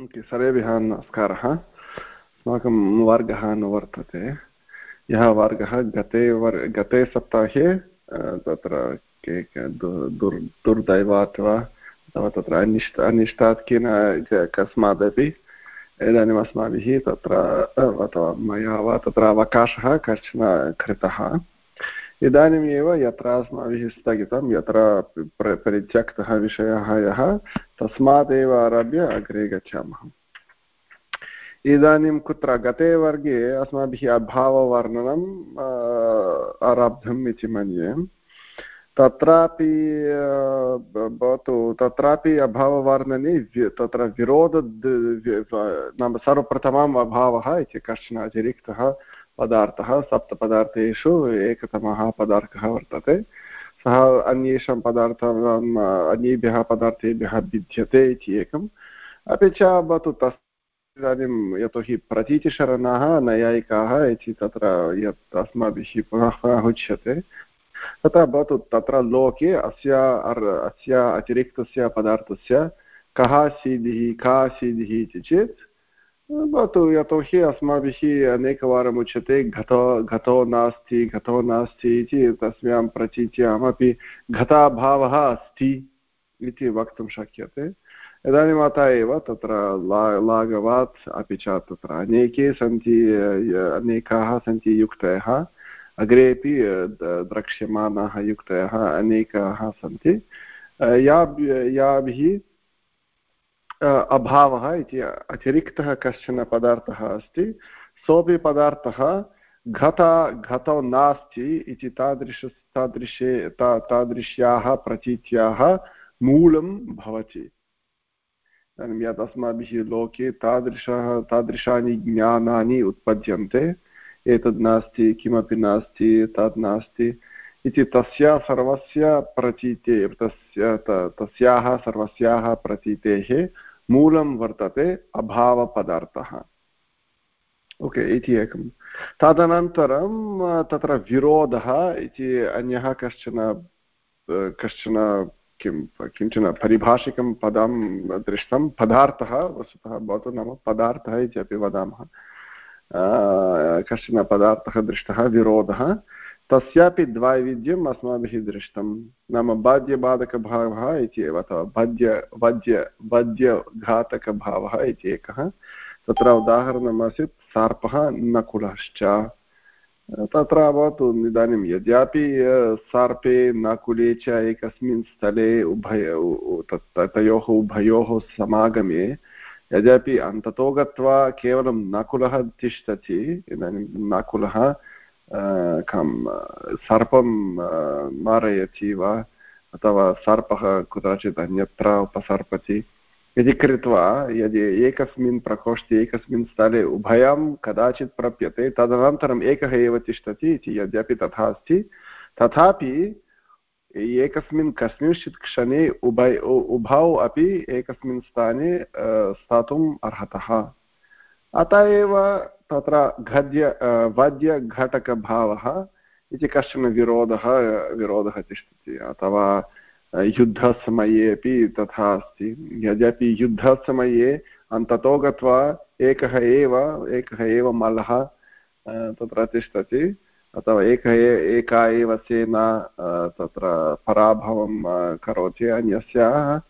सर्वेभ्यः नमस्कारः। अस्माकं वर्गः न वर्तते। यः वर्गः गते वर्, गते सप्ताहे तत्र के दुर्, दुर्दैवात् वा, अथवा तत्र अनिष्ट अनिष्टात् केन कस्मादपि, इदानीम् अस्माभिः तत्र अथवा मया वा, तत्र अवकाशः कश्चन कृतः। इदानीम् एव यत्र अस्माभिः स्थगितं, यत्र परित्यक्तः विषयः यः तस्मादेव आरभ्य अग्रे गच्छामः। इदानीं कुत्र? गते वर्गे अस्माभिः अभाववर्णनम् आरब्धम् इति मन्ये। तत्रापि भवतु, तत्रापि अभाववर्णने तत्र विरोध नाम सर्वप्रथमम् अभावः इति कश्चन अतिरिक्तः पदार्थः, सप्तपदार्थेषु एकतमः पदार्थः वर्तते। सः अन्येषां पदार्थानाम्, अन्येभ्यः पदार्थेभ्यः भिद्यते इति एकम्। अपि च भवतु तस्, इदानीं यतोहि प्रतीतिशरणाः नैयायिकाः इति तत्र यत् अस्माभिः पुनः उच्यते। तत्र भवतु तत्र लोके अस्य अस्य अतिरिक्तस्य पदार्थस्य कः सीदिः का सीदिः इति चेत् भवतु यतोहि अस्माभिः अनेकवारम् उच्यते घतो घतो नास्ति घतो नास्ति इति तस्यां प्रतीच्यामपि घताभावः अस्ति इति वक्तुं शक्यते इदानीम् अतः एव तत्र ला लाघवात् अपि च तत्र अनेके सन्ति अनेकाः सन्ति युक्तयः अग्रेपि द्रक्ष्यमाणाः युक्तयः अनेकाः सन्ति या याभिः अभावः इति अतिरिक्तः कश्चन पदार्थः अस्ति, सोऽपि पदार्थः घत, घतौ नास्ति इति तादृश, तादृशे तादृश्याः प्रतीत्याः मूलं भवति। इदानीं यत् अस्माभिः लोके तादृशः, तादृशानि ज्ञानानि उत्पद्यन्ते, एतद् नास्ति, किमपि नास्ति, तद् नास्ति इति तस्य सर्वस्य प्रतीते, तस्य तस्याः सर्वस्याः प्रतीतेः मूलं वर्तते अभावपदार्थः। ओके, इति एकं। तदनन्तरं तत्र विरोधः इति अन्यः कश्चन कश्चन किं, किंचन परिभाषिकं पदं दृष्टं, पदार्थः वस्तुतः भवतु नाम पदार्थः इति अपि वदामः। कश्चन पदार्थः दृष्टः, विरोधः। तस्यापि द्वैविध्यम् अस्माभिः दृष्टं नाम बाध्यबाधकभावः इति एव, अथवा भद्य वद्य वद्यघातकभावः इति एकः। तत्र उदाहरणमासीत्, सर्पः नकुलश्च। तत्र भवतु इदानीं यद्यपि सर्पे नकुले च एकस्मिन् स्थले उभय तयोः उभयोः समागमे। यद्यपि अन्ततो गत्वा केवलं नकुलः तिष्ठति, इदानीं नकुलः कं सर्पं मारयति वा अथवा सर्पः कुत्रचित् अन्यत्र उपसर्पति इति कृत्वा यदि एकस्मिन् प्रकोष्ठे एकस्मिन् स्थले उभयं कदाचित् प्राप्यते तदनन्तरम् एकः एव तिष्ठति इति यद्यपि तथा अस्ति तथापि एकस्मिन् कस्मिंश्चित् क्षणे उभय उभौ अपि एकस्मिन् स्थाने स्थातुम् अर्हतः अतः एव तत्र गद्य वद्यघटकभावः इति कश्चन विरोधः विरोधः तिष्ठति, अथवा युद्धसमये अपि तथा अस्ति। यद्यपि युद्धसमये अन्ततो गत्वा एकः एव एकः एव मलः तत्र तिष्ठति, अथवा एकः एका एव सेना तत्र पराभवं करोति अन्यस्याः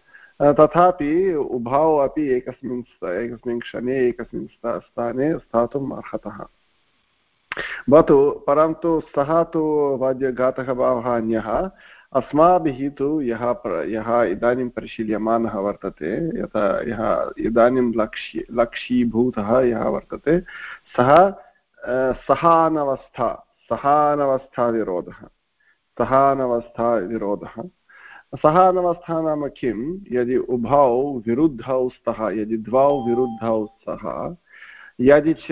तथापि उभौ अपि एकस्मिन् एकस्मिन् क्षणे, एकस्मिन् स्थाने स्थातुम् अर्हतः। भवतु, परन्तु सः तु वाद्यघातः भावः अन्यः अस्माभिः तु यः यः इदानीं परिशील्यमानः वर्तते यथा यः इदानीं लक्ष्य लक्षीभूतः यः वर्तते, सः सहानवस्था, सहानवस्थाविरोधः। सहानवस्थाविरोधः। सहानवस्था नाम किं यदि उभौ विरुद्धौ स्तः, यदि द्वौ विरुद्धौ स्तः, यदि च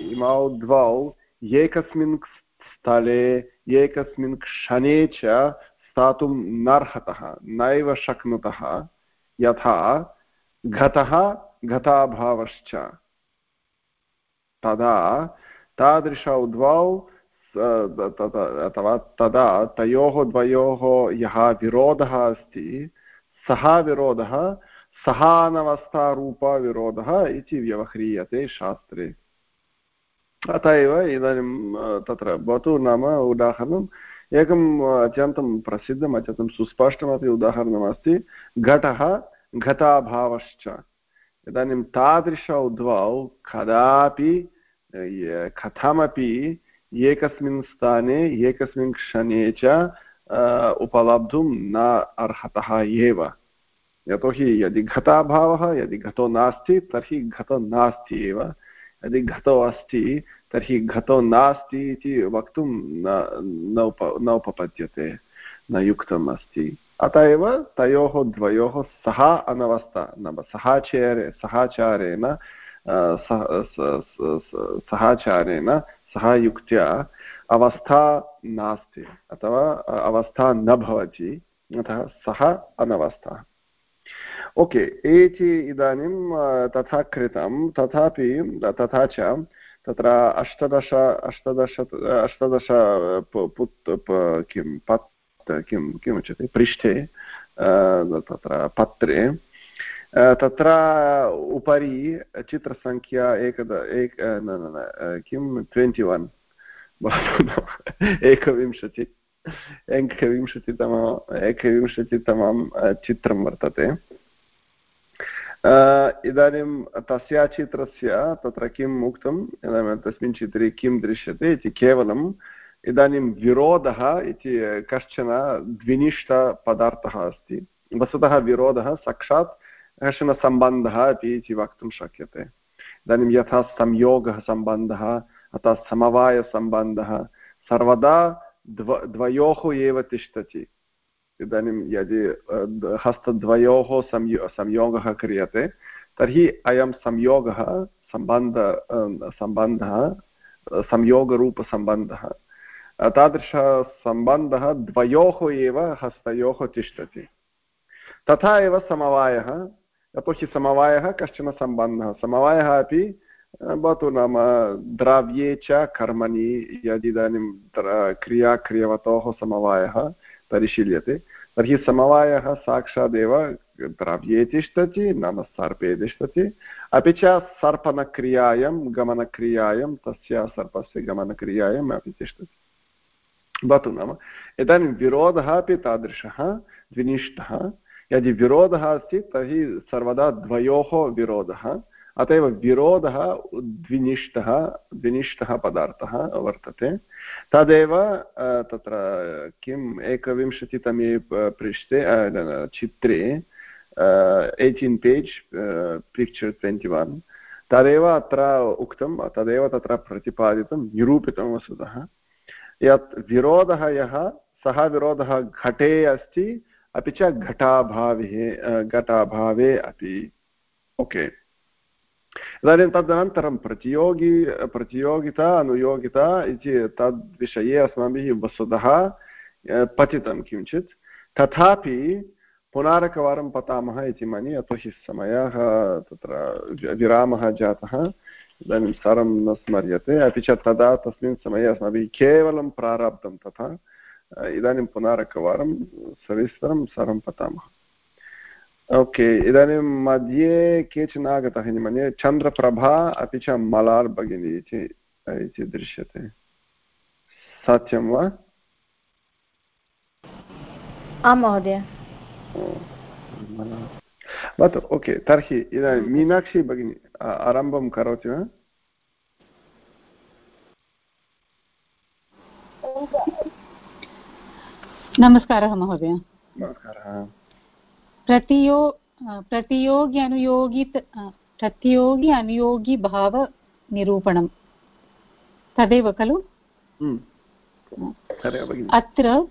इमौ द्वौ एकस्मिन् स्थले, एकस्मिन् क्षणे च स्थातुं नार्हतः, नैव शक्नुतः, यथा घतः, घताभावश्च। तदा तादृशौ द्वौ अथवा तदा तयोः द्वयोः यः विरोधः अस्ति, सः विरोधः सहानवस्थारूपविरोधः इति व्यवह्रियते शास्त्रे। अत एव इदानीं तत्र भवतु नाम उदाहरणम्। एकम् अत्यन्तं प्रसिद्धम्, अत्यन्तं सुस्पष्टमपि उदाहरणमस्ति घटः घटाभावश्च। इदानीं तादृश उद्वौ कदापि कथमपि एकस्मिन् स्थाने एकस्मिन् क्षणे च उपलब्धुं न अर्हतः एव यतोहि यदि घटाभावः यदि घटो नास्ति तर्हि घटो नास्ति एव यदि घटो अस्ति तर्हि घटो नास्ति इति वक्तुं न उप न उपपद्यते न युक्तम् अस्ति अत एव तयोः द्वयोः सह अनवस्था नाम सहाचारे सहाचारेण सहाचारेण सह युक्त्या अवस्था नास्ति, अथवा अवस्था न भवति, अतः सः अनवस्था। ओके, एति इदानीं तथा कृतं, तथापि, तथा च, तत्र अष्टदश अष्टदश अष्टदश पुत् किं, पत्, किं, किमुच्यते, पृष्ठे तत्र पत्रे तत्र उपरि चित्रसङ्ख्या एकद एक न न किं ट्वेण्टि वन् एकविंशति एकविंशतितम एकविंशतितमं चित्रं वर्तते इदानीं तस्य चित्रस्य तत्र किम् उक्तम् इदानीं तस्मिन् चित्रे किं दृश्यते इति केवलम् इदानीं विरोधः इति कश्चन द्विनिष्ठपदार्थः अस्ति वस्तुतः विरोधः साक्षात् कश्चन सम्बन्धः इति वक्तुं शक्यते इदानीं यथा संयोगः सम्बन्धः अतः समवायसम्बन्धः सर्वदा द्व द्वयोः एव तिष्ठति इदानीं यदि हस्तद्वयोः संयो संयोगः क्रियते तर्हि अयं संयोगः सम्बन्ध सम्बन्धः संयोगरूपसम्बन्धः तादृशसम्बन्धः द्वयोः एव हस्तयोः तिष्ठति तथा एव समवायः यतोहि समवायः कश्चन सम्बन्धः। समवायः अपि भवतु नाम द्रव्ये च कर्मणि, यदिदानीं क्रियाक्रियवतोः समवायः परिशील्यते। तर्हि समवायः साक्षादेव द्रव्ये तिष्ठति, नाम सर्पे तिष्ठति। अपि च सर्पणक्रियायां, गमनक्रियायां, तस्य सर्पस्य गमनक्रियायाम् अपि तिष्ठति। भवतु नाम। इदानीं विरोधः अपि तादृशः द्विनिष्ठः यदि विरोधः अस्ति, तर्हि सर्वदा द्वयोः विरोधः, अत एव विरोधः द्विनिष्ठः द्विनिष्ठः पदार्थः वर्तते। तदेव तत्र किम्, एकविंशतितमे पृष्ठे चित्रे eighteen page picture twenty one तदेव अत्र उक्तं, तदेव तत्र प्रतिपादितं निरूपितं वस्तुतः। यत् विरोधः यः, सः विरोधः घटे अस्ति अपि च घटाभावे घटाभावे अपि। ओके। इदानीं तदनन्तरं प्रतियोगी, प्रतियोगिता, अनुयोगिता इति तद्विषये अस्माभिः वस्तुतः पठितं किञ्चित्। तथापि पुनरेकवारं पठामः इति मन्ये यतोहि समयः तत्र विरामः जातः, इदानीं सर्वं न स्मर्यते। अपि च तदा तस्मिन् समये अस्माभिः केवलं प्रारब्धं तथा इदानीं पुनरेकवारं सविस्तरं सर्वं पठामः ओके इदानीं मध्ये केचन आगतः इति मन्ये चन्द्रप्रभा अपि च मलार् भगिनी इति इति दृश्यते सत्यं वा आं महोदय भवतु ओके तर्हि इदानीं मीनाक्षी भगिनी आरम्भं करोति वा नमस्कारः महोदय। नमस्कारः। प्रतियो प्रतियोगि अनुयोगि प्रतियोगि अनुयोगि भावनिरूपणं तदेव खलु? हम्म। अत्र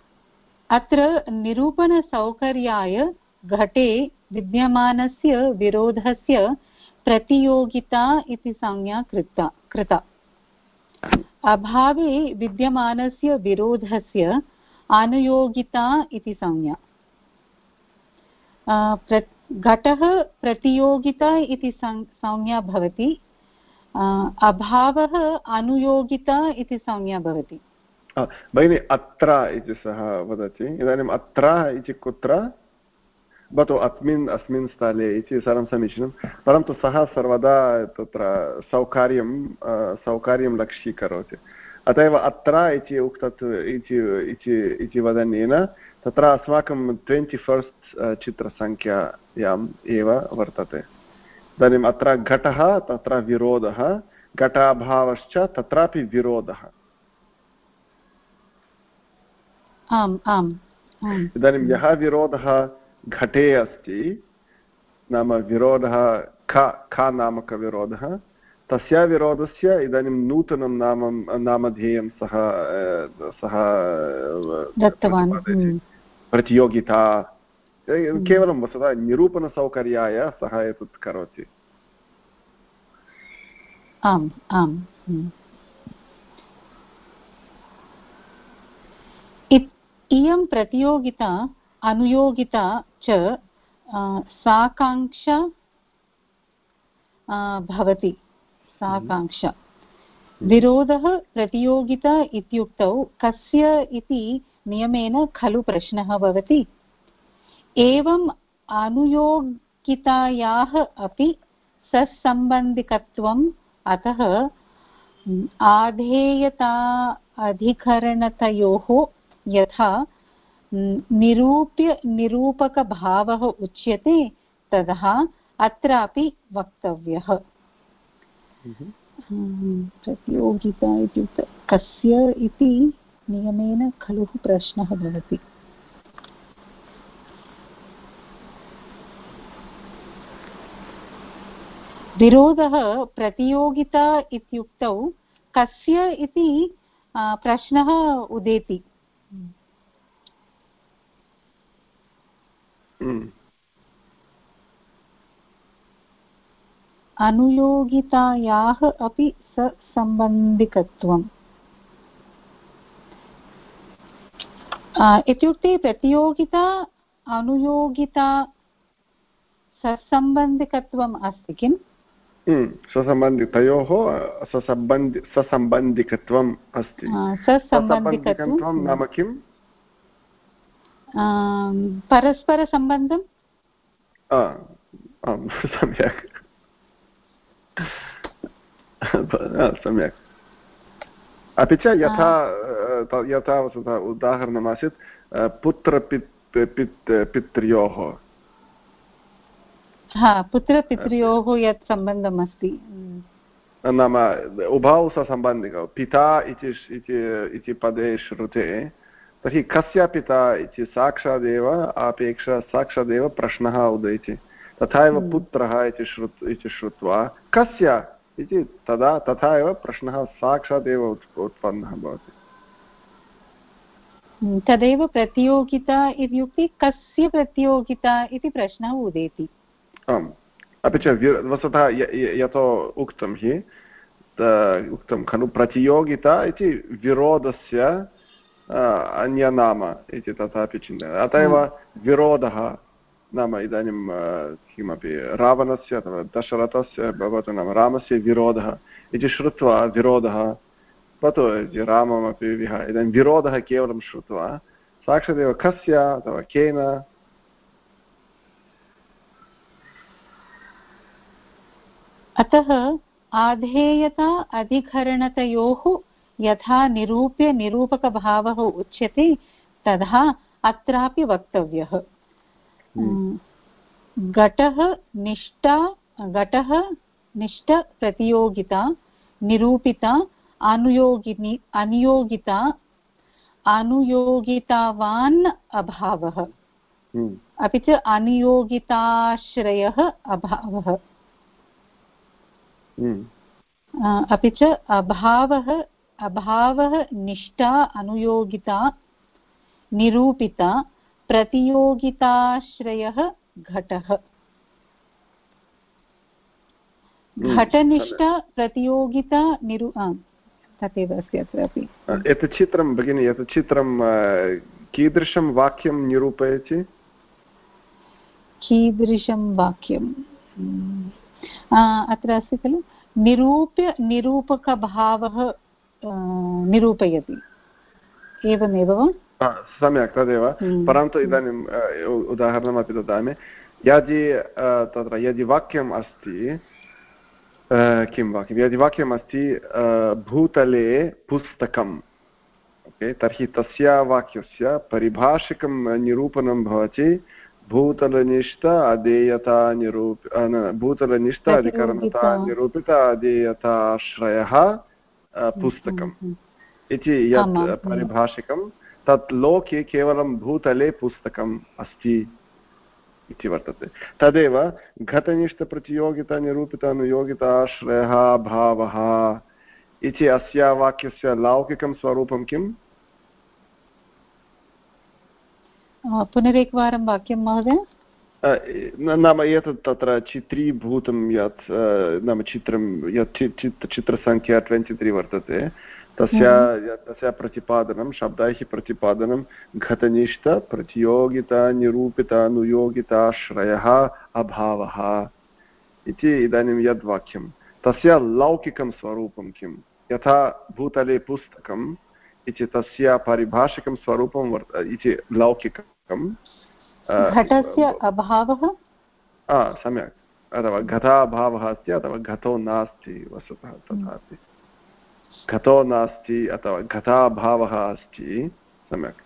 अत्र निरूपणसौकर्याय घटे विद्यमानस्य विरोधस्य प्रतियोगिता इति संज्ञा कृता कृता। अभावे विद्यमानस्य विरोधस्य अनुयोगिता इति संज्ञा। घटः प्रतियोगिता इति संज्ञा भवति। अभावः अनुयोगिता इति संज्ञा भवति। भगिनि, अत्र इति सः वदति। इदानीम् अत्र इति कुत्र? भवतु अस्मिन् अस्मिन् स्थले इति सर्वं समीचीनं। परन्तु सः सर्वदा तत्र सौकर्यं सौकर्यं लक्ष्यीकरोति अत एव अत्र इति उक्तत् इति वदनेन तत्र अस्माकं ट्वेण्टि फस्ट् चित्रसङ्ख्यायाम् एव वर्तते इदानीम् अत्र घटः तत्र विरोधः घटाभावश्च तत्रापि विरोधः आम् आम् इदानीं यः विरोधः घटे अस्ति नाम विरोधः ख ख नामकविरोधः तस्य विरोधस्य इदानीं नूतनं नाम नामधेयं सः सः हम्म। प्रतियोगिता केवलं वस्तुतः निरूपणसौकर्याय सः एतत् करोति आम् आम् हम्म। इयं प्रतियोगिता अनुयोगिता च साकाङ्क्षा भवति साकाङ्क्षा विरोधः प्रतियोगिता इत्युक्तौ कस्य इति नियमेन खलु प्रश्नः भवति। एवम् अनुयोगितायाः अपि सस्सम्बन्धिकत्वम् अतः आधेयता अधिकरणतयोः यथा निरूप्य निरूपकभावः उच्यते तदा अत्रापि वक्तव्यः। प्रतियोगिता इत्युक्ते कस्य इति नियमेन खलु प्रश्नः भवति। विरोधः प्रतियोगिता इत्युक्तौ कस्य इति प्रश्नः उदेति। अनुयोगितायाः अपि ससम्बन्धिकत्वम्। इत्युक्ते प्रतियोगिता अनुयोगिता ससम्बन्धिकत्वम् अस्ति किम्? हम्म, ससम्बन्धि तयोः ससम्बन्धि ससम्बन्धिकत्वम् अस्ति। ससम्बन्धिकत्वं नाम किम्? परस्परसम्बन्धं सम्यक्। सम्यक् अपि च यथा यथा वस्तुतः उदाहरणमासीत् पुत्रपित् पित् पित्र्योः पुत्रपित्र्योः यत् सम्बन्धम् अस्ति नाम उभौ ससम्बन्धिकौ पिता इति पदे श्रुते तर्हि कस्य पिता इति साक्षादेव अपेक्षा साक्षादेव प्रश्नः उदयति तथा एव हम्म। पुत्रः इति श्रु इति श्रुत्वा कस्य? इति तदा तथा एव प्रश्नः साक्षादेव उत्पन्नः भवति। हम्म, तदेव प्रतियोगिता इत्युक्ते कस्य प्रतियोगिता इति प्रश्नः उदेति। आम्। अपि च वस्तुतः यतो उक्तं हि उक्तं खलु प्रतियोगिता इति विरोधस्य अन्यनाम इति तथापि चिन्तयति अत एव विरोधः नाम इदानीं किमपि रावणस्य अथवा दशरथस्य, भवतु नाम रामस्य विरोधः इति श्रुत्वा विरोधः भवतु राममपि विहाय इदानीं विरोधः केवलं श्रुत्वा साक्षादेव कस्य अथवा केन अतः आधेयता अधिकरणतयोः यथा निरूप्य निरूपकभावः उच्यते, तथा अत्रापि वक्तव्यः। घटः निष्ठा घटः निष्ठप्रतियोगिता निरूपिता अनुयोगिनि अनुयोगिता अनुयोगितावान् अभावः हम्म। अपि च अनुयोगिताश्रयः अभावः हम्म। अपि च अभावः अभावः निष्ठा अनुयोगिता निरूपिता प्रतियोगिताश्रयः घटः। हम्म, घटनिष्ठा प्रतियोगिता निरु तथैव अस्ति अत्रापि एतत् चित्रं भगिनि एतत् चित्रं कीदृशं वाक्यं निरूपयति? कीदृशं वाक्यं? अत्र अस्ति खलु? निरूप्य निरूपकभावः निरूपयति। एवमेव वा? सम्यक् तदेव। परन्तु इदानीम् उदाहरणमपि ददामि यदि तत्र यदि वाक्यम् अस्ति किं वाक्यं यदि वाक्यम् अस्ति भूतले पुस्तकम् ओके तर्हि तस्य वाक्यस्य परिभाषिकं निरूपणं भवति भूतलनिष्ठ अधेयता निरूप भूतलनिष्ठ अधिकरणता निरूपित अधेयताश्रयः पुस्तकम्। इति यत् परिभाषिकं तत् लोके केवलं भूतले पुस्तकम् अस्ति इति वर्तते। तदेव घटनिष्ठप्रतियोगिता निरूपित अनुयोगिताश्रयः भावः इति अस्य वाक्यस्य लौकिकं स्वरूपं किम्? पुनरेकवारं वाक्यं महोदय। नाम एतत् तत्र चित्रीभूतं यत् नाम चित्रं यत् चित्रसङ्ख्या ट्वेण्टि त्री वर्तते। तस्य तस्य प्रतिपादनं शब्दैः प्रतिपादनं प्रतियोगिता अनुयोगिताश्रयः अभावः इति इदानीं यद् वाक्यं। तस्य लौकिकं स्वरूपं किं यथा भूतले पुस्तकम् इति तस्य पारिभाषिकं स्वरूपं वर्त इति लौकिकं घटस्य अभावः? सम्यक्। अथवा घटाभावः अस्ति अथवा घटो नास्ति वस्तुतः तथापि घटो नास्ति अथवा घटाभावः अस्ति, सम्यक्।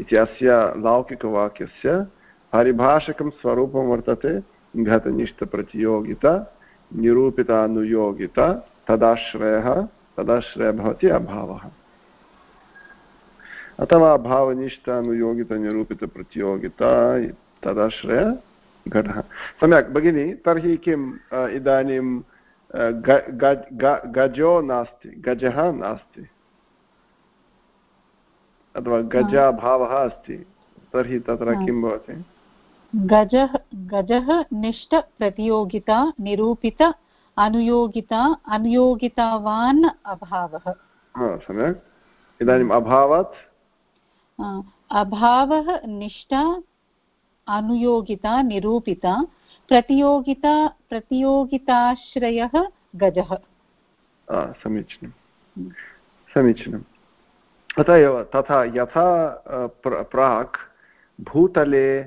इति अस्य लौकिकवाक्यस्य पारिभाषिकं स्वरूपं वर्तते घटनिष्ठप्रतियोगिता निरूपितानुयोगिता, तदाश्रयः तदाश्रयः भवति अभावः। अथवा अभावनिष्ठानुयोगितनिरूपितप्रतियोगिता तदाश्रय घटः। सम्यक्, भगिनि, तर्हि किम् इदानीं गजो नास्ति गजः नास्ति अथवा गजाभावः अस्ति तर्हि तत्र किं भवति? गजः गजः निष्ठप्रतियोगिता निरूपित अनुयोगिता अनुयोगितावान् अभावः। सम्यक्। इदानीम् अभावात्? अभावः निष्ठा अनुयोगिता निरूपिता प्रतियोगिता, प्रतियोगिताश्रयः गजः। समीचीनं। समीचीनम् अत एव, तथा यथा प्राक्, भूतले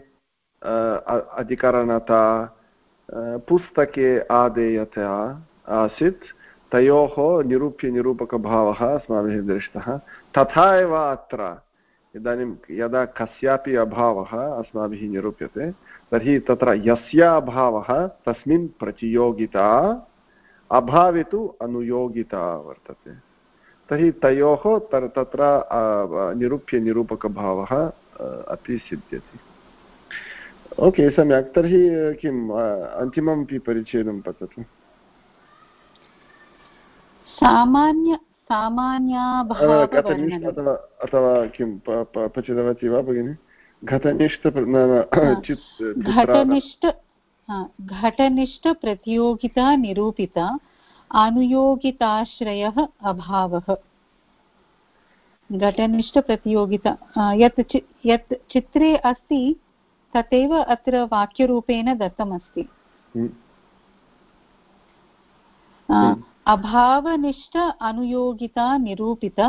अधिकरणता पुस्तके आदेयता आसीत्, तयोः निरूप्यनिरूपकभावः अस्माभिः दृष्टः। तथा एव अत्र। इदानीं यदा कस्यापि अभावः अस्माभिः निरूप्यते, तर्हि तत्र यस्य अभावः तस्मिन् प्रतियोगिता अभावे तु अनुयोगिता वर्तते। तर्हि तयोः तर्, तत्र निरूप्यनिरूपकभावः अपि सिद्ध्यति। ओके, सम्यक्। तर्हि किम् अन्तिममपि परिच्छेदं पततु। सामान्य अथवा किं पचितवती वा भगिनि? घटनिष्ठ घटनिष्ठ घटनिष्ठप्रतियोगिता निरूपिता अनुयोगिताश्रयः अभावः। घटनिष्ठप्रतियोगिता यत् चि यत् चित्रे अस्ति तथैव अत्र वाक्यरूपेण दत्तमस्ति। अभावनिष्ठ अनुयोगिता निरूपित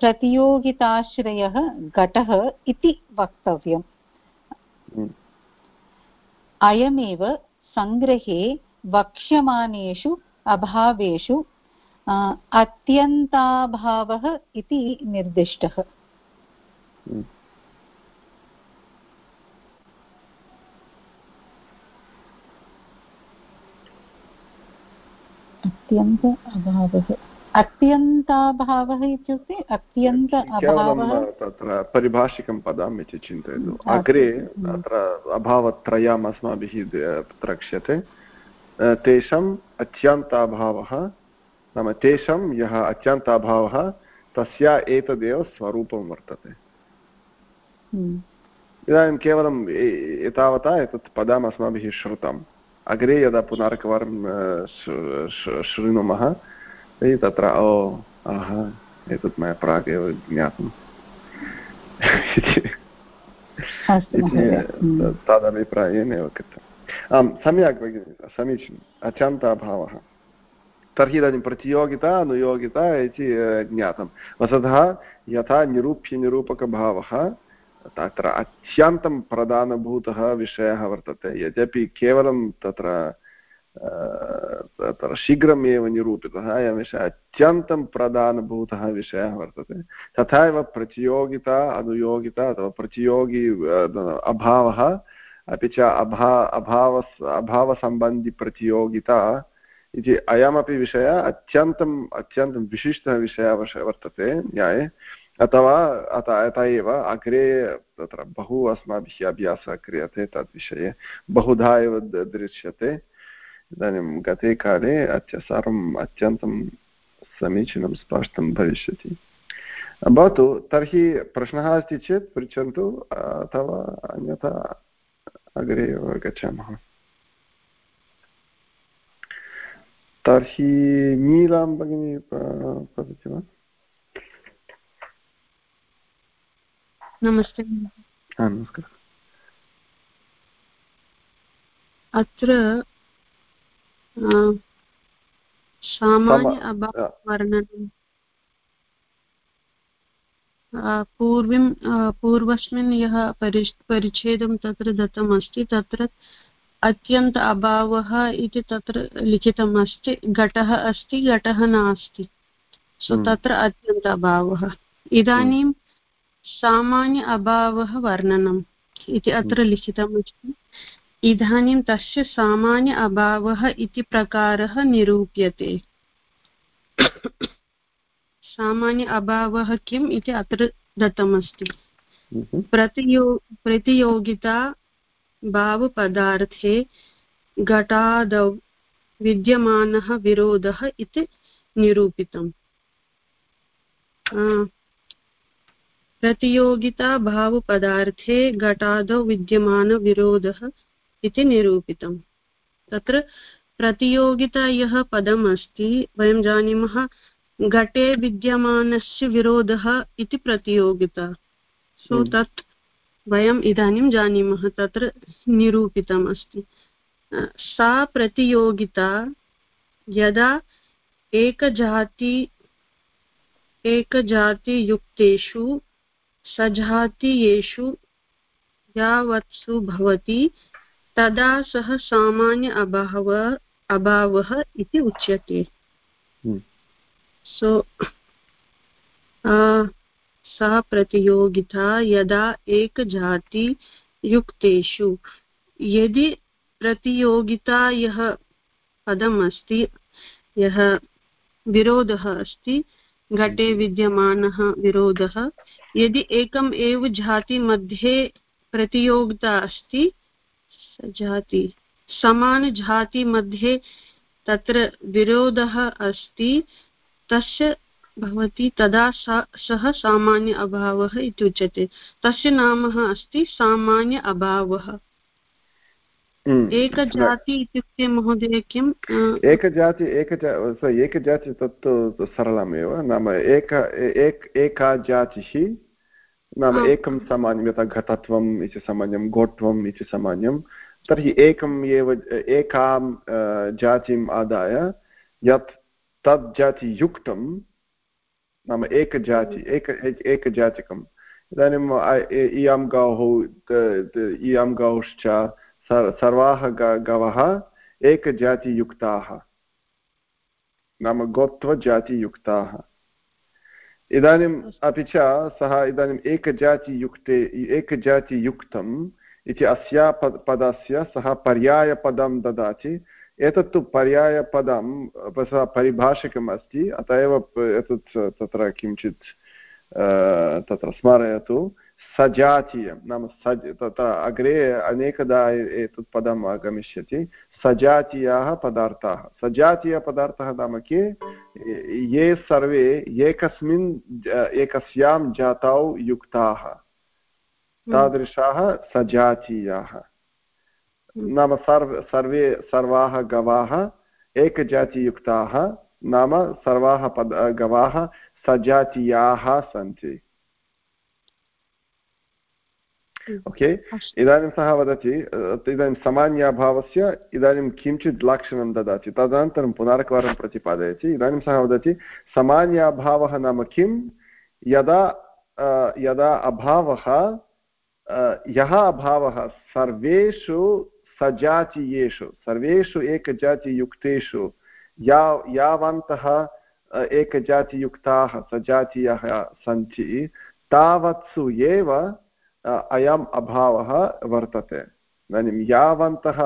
प्रतियोगिताश्रयः घटः इति वक्तव्यम्। हम्म। अयमेव सङ्ग्रहे वक्ष्यमाणेषु अभावेषु अत्यन्ताभावः इति निर्दिष्टः। अत्यन्त अभावः। अत्यन्ताभावः इत्युक्ते अत्यन्त अभावः। तत्र परिभाषिकं पदम् इति चिन्तयतु। अग्रे अत्र अभावत्रयम् अस्माभिः द्रक्ष्यते तेषाम् अत्यन्ताभावः नाम तेषां यः अत्यन्ताभावः तस्य एतदेव स्वरूपं वर्तते। इदानीं केवलं एतावता एतत् पदम् अस्माभिः श्रुतम्। अग्रे यदा पुनरेकवारं शृणुमः तर्हि तत्र ओ आहा एतत् मया प्राक् एव ज्ञातम् तदभिप्रायेण एव कृतम्। आं सम्यक् भगिनि समीचीनम् अचान्ताभावः। तर्हि इदानीं प्रतियोगिता अनुयोगिता इति ज्ञातं वस्तुतः यथा निरूप्यनिरूपकभावः तत्र अत्यन्तं प्रधानभूतः विषयः वर्तते। यद्यपि केवलं तत्र तत्र शीघ्रम् एव निरूपितः अयं विषयः अत्यन्तं प्रधानभूतः विषयः वर्तते, तथा एव प्रतियोगिता, अनुयोगिता अथवा प्रतियोगी अभावः, अपि च अभा अभाव अभावसम्बन्धिप्रतियोगिता इति अयमपि विषयः अत्यन्तम् अत्यन्तं विशिष्टः विषयः वर्तते, न्याये। अथवा अत एव अग्रे तत्र बहु अस्माभिः अभ्यासः क्रियते तद्विषये बहुधा एव दृश्यते। इदानीं गते काले अत्य सर्वम् अत्यन्तं समीचीनं स्पष्टं भविष्यति। भवतु तर्हि प्रश्नः अस्ति चेत् पृच्छन्तु, अथवा अन्यथा अग्रे एव गच्छामः। तर्हि नीलां भगिनी वदति वा? नमस्ते। नमस्कारः। अत्र सामान्य अभाववर्णनं। पूर्वं पूर्वस्मिन् यः परि परिच्छेदं तत्र दत्तमस्ति तत्र अत्यन्त अभावः इति तत्र लिखितम् अस्ति घटः अस्ति घटः नास्ति। सो हम्म। तत्र अत्यन्त अभावः। इदानीं सामान्य अभावः वर्णनम् इति अत्र हम्म। लिखितमस्ति इदानीं तस्य सामान्य अभावः इति प्रकारः निरूप्यते सामान्य अभावः किम् इति अत्र दत्तमस्ति हम्म। प्रतियो प्रतियोगिता भावपदार्थे घटादौ विद्यमानः विरोधः इति निरूपितम् प्रतियोगिताभावपदार्थे घटादौ विद्यमानविरोधः इति निरूपितम्। तत्र प्रतियोगिता यः पदम् अस्ति वयं जानीमः घटे विद्यमानस्य विरोधः इति प्रतियोगिता। सो so, तत् वयम् इदानीं जानीमः तत्र निरूपितम् अस्ति सा प्रतियोगिता यदा एकजाति एकजातियुक्तेषु सजातीयेषु यावत्सु भवति तदा सः सामान्य अभाव अभावः इति उच्यते सो hmm. सा प्रतियोगिता यदा एकजातियुक्तेषु यदि प्रतियोगिता यः पदम् अस्ति यः विरोधः अस्ति घटे विद्यमानः विरोधः। यदि एकम् एव जातिमध्ये प्रतियोगिता अस्ति जाति। समानजातिमध्ये तत्र विरोधः अस्ति, तस्य भवति तदा सः सामान्य अभावः इति उच्यते। तस्य नाम अस्ति सामान्य अभावः। एकजाति इत्युक्ते महोदय किम्? एकजाति एक एकजाति तत्तु सरलमेव। नाम एक एक एका जातिः नाम एकं सामान्यं यथा घटत्वम् इति सामान्यं गोत्वम् इति सामान्यं। तर्हि एकम् एव एकां जातिम् आदाय। यत् तद् जातियुक्तं नाम एकजाति एक एकजातिकम्। इदानीम् इयं गौः इयं गौश्च सर्वाः गवः एकजातियुक्ताः। नाम गोत्वजातियुक्ताः। इदानीम् अपि च सः इदानीम् एकजातियुक्ते एकजातियुक्तम् इति अस्या पदस्य सः पर्यायपदं ददाति। एतत्तु पर्यायपदं सः परिभाषिकम् अस्ति। अत एव एतत् तत्र किञ्चित् तत्र स्मारयतु। सजातीयं। नाम सज् तत्र अग्रे अनेकदा एतत् पदम् आगमिष्यति। सजातीयाः पदार्थाः। सजातीयपदार्थाः नाम के? ये सर्वे एकस्मिन् एकस्यां जातौ युक्ताः। तादृशाः सजातीयाः। नाम सर्व सर्वे सर्वाः गवाः एकजातियुक्ताः। नाम सर्वाः पद गवाः सजातीयाः सन्ति। ओके? इदानीं सः वदति इदानीं सामान्याभावस्य इदानीं किञ्चित् लक्षणं ददाति तदनन्तरं पुनरेकवारं प्रतिपादयति। इदानीं सः वदति सामान्याभावः नाम किं? यदा यदा अभावः यः अभावः सर्वेषु सजातीयेषु सर्वेषु एकजातियुक्तेषु या यावन्तः एकजातियुक्ताः सजातीयः सन्ति तावत्सु एव अयम् अभावः वर्तते। इदानीं यावन्तः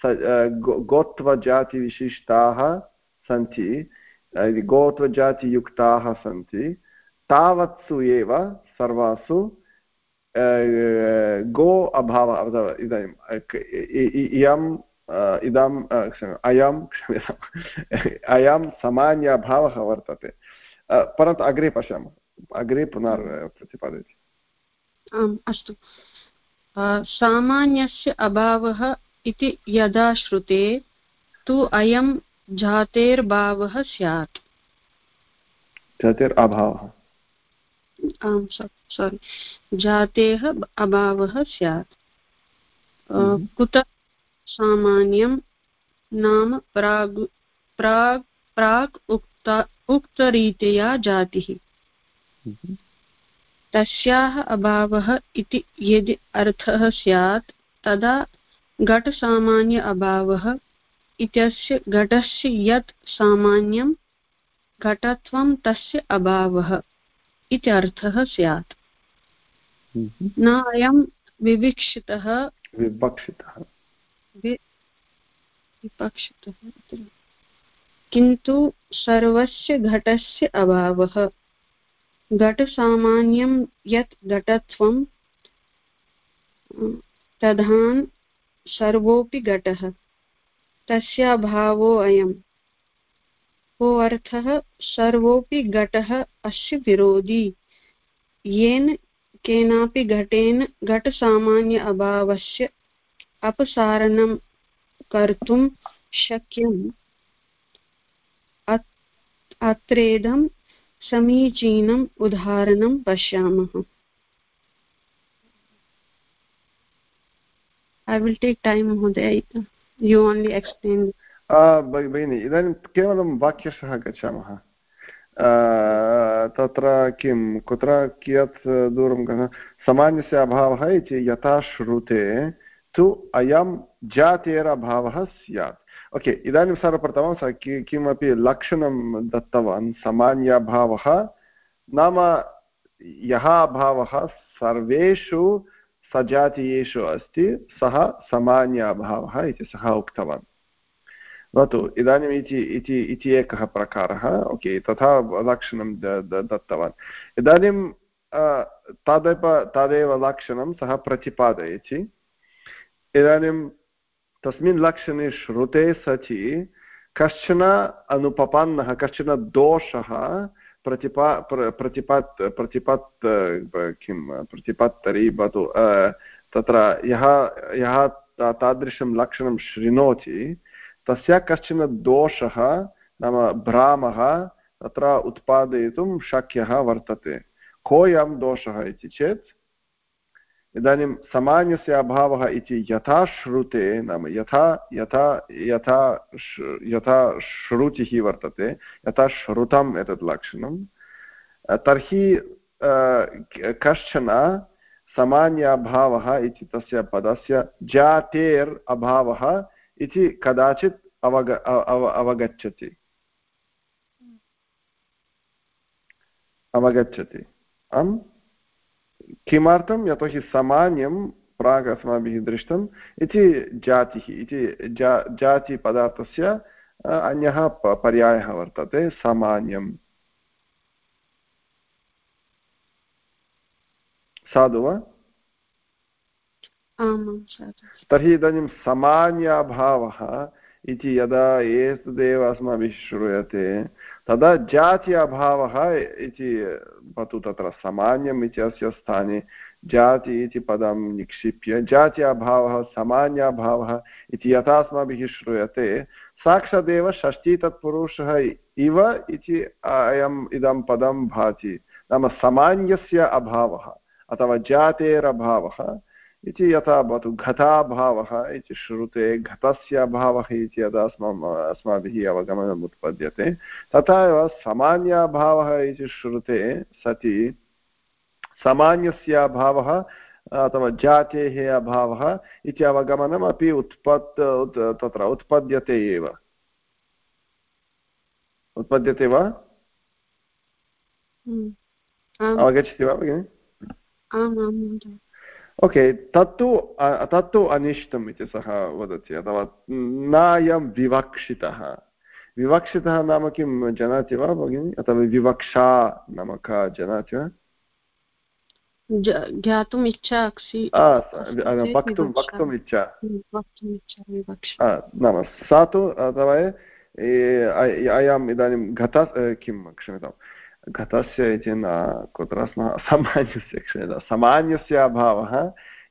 स गोत्वजातिविशिष्टाः सन्ति गोत्वजातियुक्ताः सन्ति तावत्सु एव सर्वासु गो अभावः इदानीम् इयम् इदम् अयं क्षम्यताम् अयं सामान्य अभावः वर्तते परन्तु अग्रे पश्यामः। अग्रे पुनः प्रतिपादयति। आम् अस्तु। सामान्यस्य अभावः इति यदा श्रुते तु अयं जातेर्भावः स्यात्। जातेरभावः। आं सोरि जातेः अभावः स्यात्। हम्म। कुतः सामान्यं नाम प्राग् प्राक् प्राक् उक्ता उक्तरीत्या जातिः। हम्म। तस्याः अभावः इति यदि अर्थः स्यात् तदा घटसामान्य अभावः इत्यस्य घटस्य यत् सामान्यं घटत्वं तस्य अभावः इति अर्थः स्यात्। हम्म। न अयं विविक्षितः। विवक्षितः। विपक्षितः किन्तु सर्वस्य घटस्य अभावः घटसामान्यं यत् घटत्वं तधान् सर्वोऽपि घटः। तस्याभावोऽयम् को अर्थः सर्वोऽपि घटः अस्य विरोधी। येन केनापि घटेन घटसामान्य अभावस्य अपसारणं कर्तुं शक्यम्। अत्रेदं समीचीनम् उदाहरणं पश्यामः। ऐ विल् टेक् टैम् महोदय। यु ओन्लि एक्स्प्लेन् भगिनि, इदानीं केवलं वाक्यशः गच्छामः। तत्र किं, कुत्र कियत् दूरं गतः? सामान्यस्य अभावः इति यथा श्रुते तु अयं जातेरभावः स्यात्। ओके इदानीं सर्वप्रथमं सः कि, किमपि लक्षणं दत्तवान् सामान्यभावः, नाम यः अभावः सर्वेषु सजातीयेषु अस्ति, सः सामान्य अभावः इति सः उक्तवान्। भवतु, इदानीम् इति इति इति एकः प्रकारः ओके तथा लक्षणं दत्तवान्। इदानीं तदेव तदेव लक्षणं सः प्रतिपादयति। इदानीं तस्मिन् लक्षणे श्रुते सचि कश्चन अनुपपन्नः, कश्चन दोषः प्रतिपा प्रतिपत् प्रतिपत् किं, प्रतिपत्तरि भवतु तत्र यः यः तादृशं लक्षणं शृणोति, तस्य कश्चन दोषः नाम भ्रामः तत्र उत्पादयितुं शक्यः वर्तते। कोऽयं दोषः इति चेत् इदानीं सामान्यस्य अभावः इति यथा श्रुते नाम यथा यथा यथा यथा श्रुतिः वर्तते, यथा श्रुतम् एतत् लक्षणं, तर्हि कश्चन सामान्याभावः इति तस्य पदस्य जातेर् अभावः इति कदाचित् अवग अव, अवगच्छति। अवगच्छति। आम्? किमर्थं यतोहि सामान्यं प्राग् अस्माभिः दृष्टम् इति जातिः इति जा जातिपदार्थस्य अन्यः पर्यायः वर्तते सामान्यम्। साधु वा? तर्हि इदानीं सामान्याभावः इति यदा एतदेव अस्माभिः श्रूयते तदा जाति अभावः इति भवतु तत्र सामान्यम् इति अस्य स्थाने जाति इति पदं निक्षिप्य जाति अभावः सामान्याभावः इति यथा अस्माभिः श्रूयते साक्षादेव षष्टितत्पुरुषः इव इति अयम् इदं पदं भाति नाम सामान्यस्य अभावः अथवा जातेरभावः इति यथा भवतु घटाभावः इति श्रुते घटस्य अभावः इति यदा अस्माम् अस्माभिः अवगमनम् उत्पद्यते तथा एव सामान्याभावः इति श्रुते सति सामान्यस्य अभावः अथवा जातेः अभावः इति अवगमनम् अपि उत्पत् तत्र उत्पद्यते एव। उत्पद्यते वा? अवगच्छति वा भगिनि? ओके तत्तु तत्तु अनिष्टम् इति सः वदति अथवा नायं विवक्षितः विवक्षितः नाम किं जानाति वा भगिनि अथवा विवक्षा नाम का जानाति वा ज्ञातुम् इच्छा वक्तुं वक्तुम् इच्छा नाम सा तु अथवा अयम् इदानीं घट किं क्षम्यतां घटस्य इति न, कुत्र स्मः? सामान्यस्य क्षम्यतां सामान्यस्य अभावः,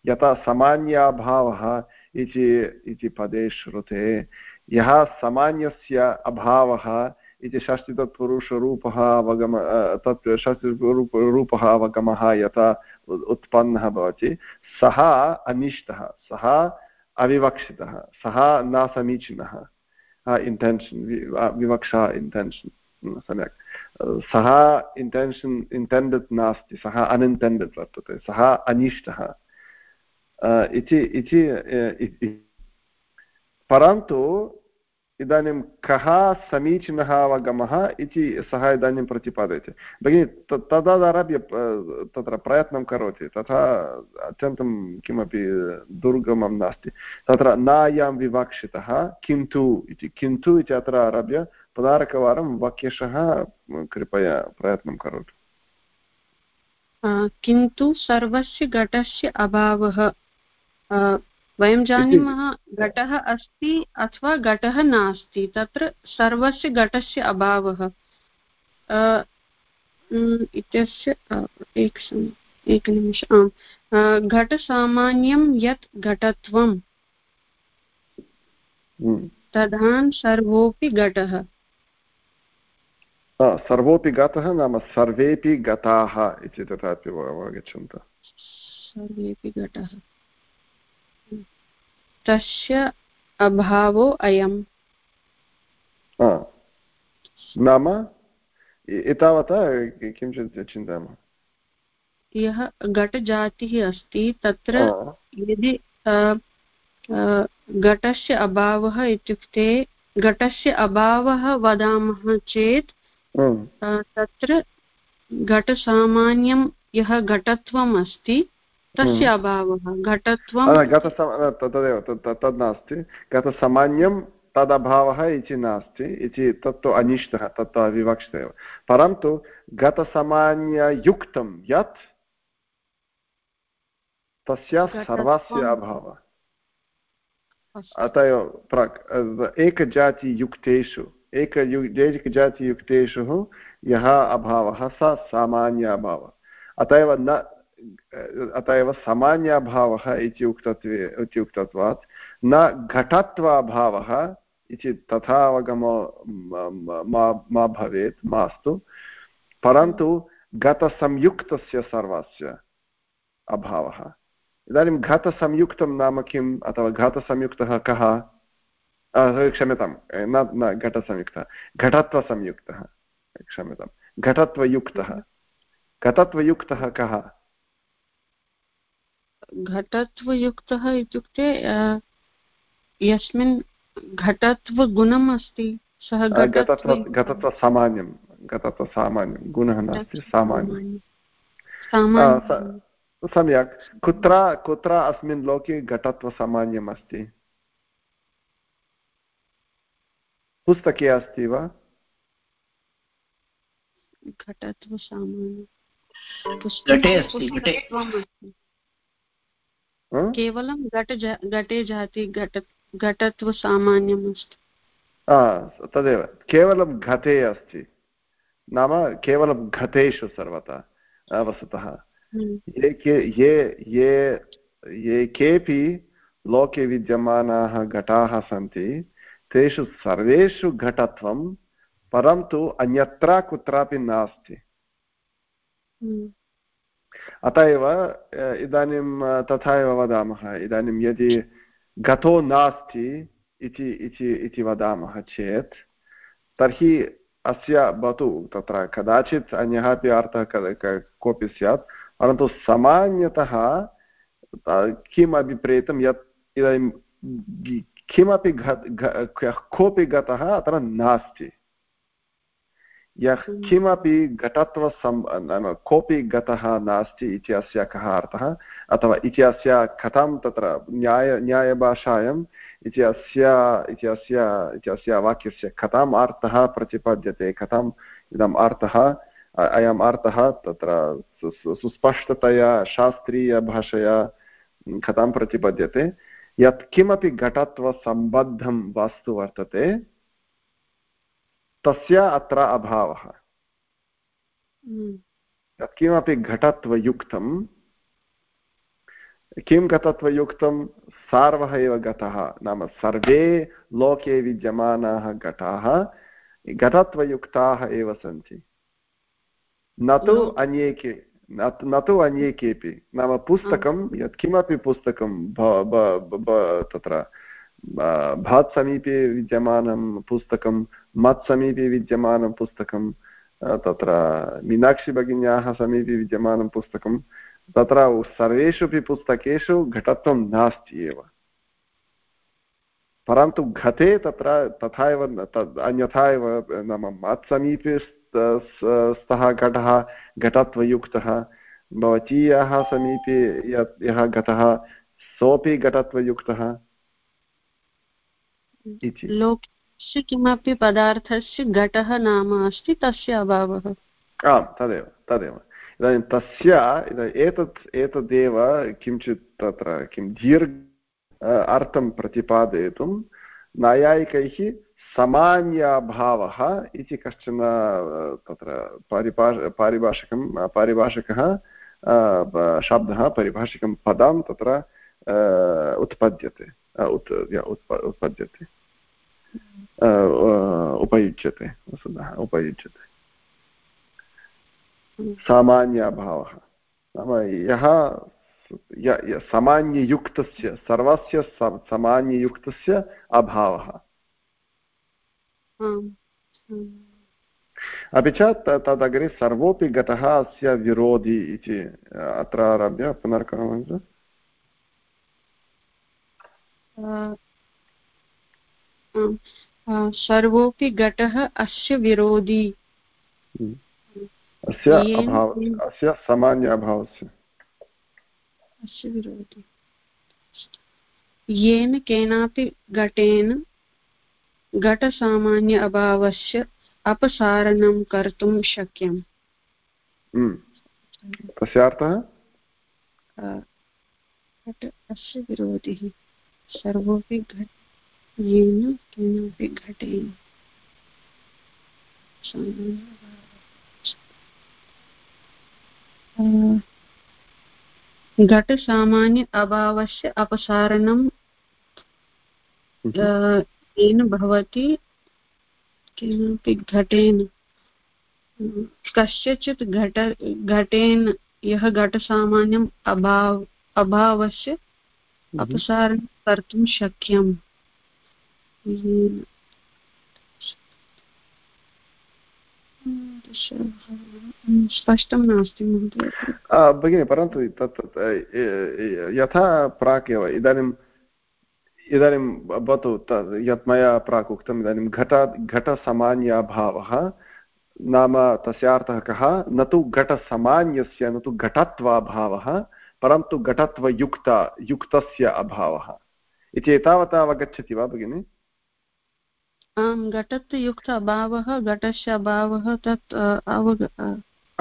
यथा सामान्याभावः इति पदे श्रुते। यः सामान्यस्य अभावः इति षष्टितत्पुरुषरूपः अवगम तत् षष्टिरूपः अवगमः यथा उत्पन्नः भवति, सः अनिष्टः, सः अविवक्षितः, सः न समीचीनः इन्टेन्शन् विवक्षा इन्टेन्शन् सम्यक्। सः इन्टेन्शन् इन्टेण्डेड् नास्ति, सः अनिन्टेण्डेड् वर्तते, सः अनिष्टः। इति परन्तु इदानीं कः समीचीनः अवगमः इति सः इदानीं प्रतिपादयति। भगिनि तदारभ्य तत्र प्रयत्नं करोति, तथा अत्यन्तं किमपि दुर्गमं नास्ति। तत्र नायां विवक्षितः किन्तु इति किन्तु इति अत्र आरभ्य पुनरेकवारं वाक्यशः कृपया प्रयत्नं करोतु। किन्तु सर्वस्य घटस्य अभावः वयं जानीमः घटः अस्ति अथवा घटः नास्ति तत्र सर्वस्य घटस्य अभावः। इत्यस्य एकसम् एकनिमिष आम् घटसामान्यं यत् घटत्वं तदान् सर्वोऽपि घटः। सर्वोऽपि गतः नाम सर्वेपि गताः इति तथापि अवगच्छन्तु सर्वेपि घटः तस्य अभावो अयम्। नाम एतावता किञ्चित् चिन्तयामः। यः घटजातिः अस्ति तत्र यदि घटस्य अभावः इत्युक्ते घटस्य अभावः वदामः चेत् तत्र घटसामान्यं यः घटत्वम् अस्ति तस्य हम्म। अभावः। घटत्वं तदेव तद् नास्ति। गतसामान्यं तदभावः इति नास्ति इति तत्तु अनिष्टः तत्तु अविवक्षित एव। परन्तु गतसामान्ययुक्तं यत् तस्य सर्वस्य अभावः। अत एव प्राक् एकजातियुक्तेषु एकयु एकजातियुक्तेषु यः अभावः स सामान्य अभावः। अत एव न अत एव सामान्याभावः इति उक्तत्वे, इति उक्तत्वात्। न घटत्वाभावः इति तथा अवगमो मा भवेत्, मास्तु। परन्तु गतसंयुक्तस्य सर्वस्य अभावः। इदानीं घटसंयुक्तं नाम किम्? अथवा घटसंयुक्तः कः? क्षम्यतां न न घटसंयुक्तः घटत्वसंयुक्तः क्षम्यतां घटत्वयुक्तः घटत्वयुक्तः कः घटत्वयुक्तः इत्युक्ते यस्मिन् घटत्वगुणम् अस्ति सः घटत्वसामान्यं घटत्वसामान्यं गुणः नास्ति सामान्यं सम्यक् कुत्र कुत्र अस्मिन् लोके घटत्वसामान्यम् अस्ति पुस्तके अस्ति वा? केवलं घट घटे जाति घट घटत्वसामान्यम् अस्ति तदेव। केवलं घटे अस्ति। नाम केवलं घटेषु सर्वथा वस्तुतः हम्म। ये के ये ये ये केपि लोके विद्यमानाः घटाः सन्ति तेषु सर्वेषु घटत्वं परन्तु अन्यत्र कुत्रापि नास्ति हम्म। अत एव इदानीं तथा एव वदामः इदानीं यदि गतो नास्ति इति इति इति वदामः चेत् तर्हि अस्य भवतु तत्र कदाचित् अन्यः अपि अर्थः कोऽपि स्यात् परन्तु सामान्यतः किम् अभिप्रेतं यत् इदानीं किमपि कोऽपि गतः अत्र नास्ति। यः किमपि घटत्वसम् नाम कोऽपि गतः नास्ति इति अस्य कः अर्थः? अथवा इति अस्य कथं तत्र न्याय न्यायभाषायाम् इति अस्य इति अस्य इति अस्य वाक्यस्य कथम् अर्थः प्रतिपद्यते? कथम् इदम् अर्थः अयम् अर्थः तत्र सुस्पष्टतया शास्त्रीयभाषया कथं प्रतिपद्यते? यत् किमपि घटत्वसम्बद्धं वस्तु वर्तते तस्य अत्र अभावः। हम्म। यत्किमपि घटत्वयुक्तं किं घटत्वयुक्तं सार्वः एव घटः नाम सर्वे लोके विद्यमानाः घटाः घटत्वयुक्ताः एव सन्ति। न तु अन्ये के न तु अन्ये केपि नाम पुस्तकं यत्किमपि पुस्तकं तत्र भवत्समीपे विद्यमानं पुस्तकं मत्समीपे विद्यमानं पुस्तकं तत्र मीनाक्षीभगिन्याः समीपे विद्यमानं पुस्तकं तत्र सर्वेषु अपि पुस्तकेषु घटत्वं नास्ति एव परन्तु घटे तत्र तथा एव अन्यथा एव नाम मत्समीपे स्तः घटः घटत्वयुक्तः। भवतीयाः समीपे यत् यः घटः सोऽपि घटत्वयुक्तः इति। लोकस्य किमपि पदार्थस्य घटः नाम अस्ति तस्य अभावः। आम् तदेव तदेव। इदानीं तस्य एतत् एतदेव किञ्चित् तत्र किं दीर्घ अर्थं प्रतिपादयितुं नैयायिकैः सामान्यभावः इति कश्चन तत्र पारिभाष, पारिभाषिकं, पारिभाषिकः शब्दः, पारिभाषिकं पदं तत्र उत्पद्यते उत् उत्पद्यते उपयुज्यते वस्तुतः उपयुज्यते। सामान्यभावः। नाम यः सामान्ययुक्तस्य, सर्वस्य सामान्ययुक्तस्य अभावः। अपि च तदग्रे सर्वोऽपि घटः अस्य विरोधि इति अत्र आरभ्य पुनर्करोमि सर्वोऽपि घटः अस्य विरोधी। अस्य अभाव अस्य सामान्य अभावस्य। अस्य विरोधी। येन केनापि घटेन घटसामान्य अभावस्य अपसारणं कर्तुं शक्यम्। हम्म। तस्य अर्थः? अस्य विरोधिः। सर्वोऽपि घट येन केनापि घटेन। घटसामान्य अभावस्य अपसारणं हम्म। येन भवति किमपि घटेन। कस्यचित् घट घटेन यः घटसामान्यम् अभाव अभावस्य हम्म। अपसारणं कर्तुं शक्यम्। स्पष्टं नास्ति महोदय। भगिनि परन्तु तत् यथा प्राक् एव इदानीं इदानीं भवतु यत् मया प्राक् उक्तम् इदानीं घट, घटसामान्यभावः, नाम तस्य अर्थः कः? न तु घटसामान्यस्य, न तु घटत्वाभावः, परन्तु घटत्वयुक्त, युक्तस्य अभावः। इति एतावता अवगच्छति वा, भगिनि? आं घटत्वयुक्त अभावः, घटस्य अभावः तत् अवग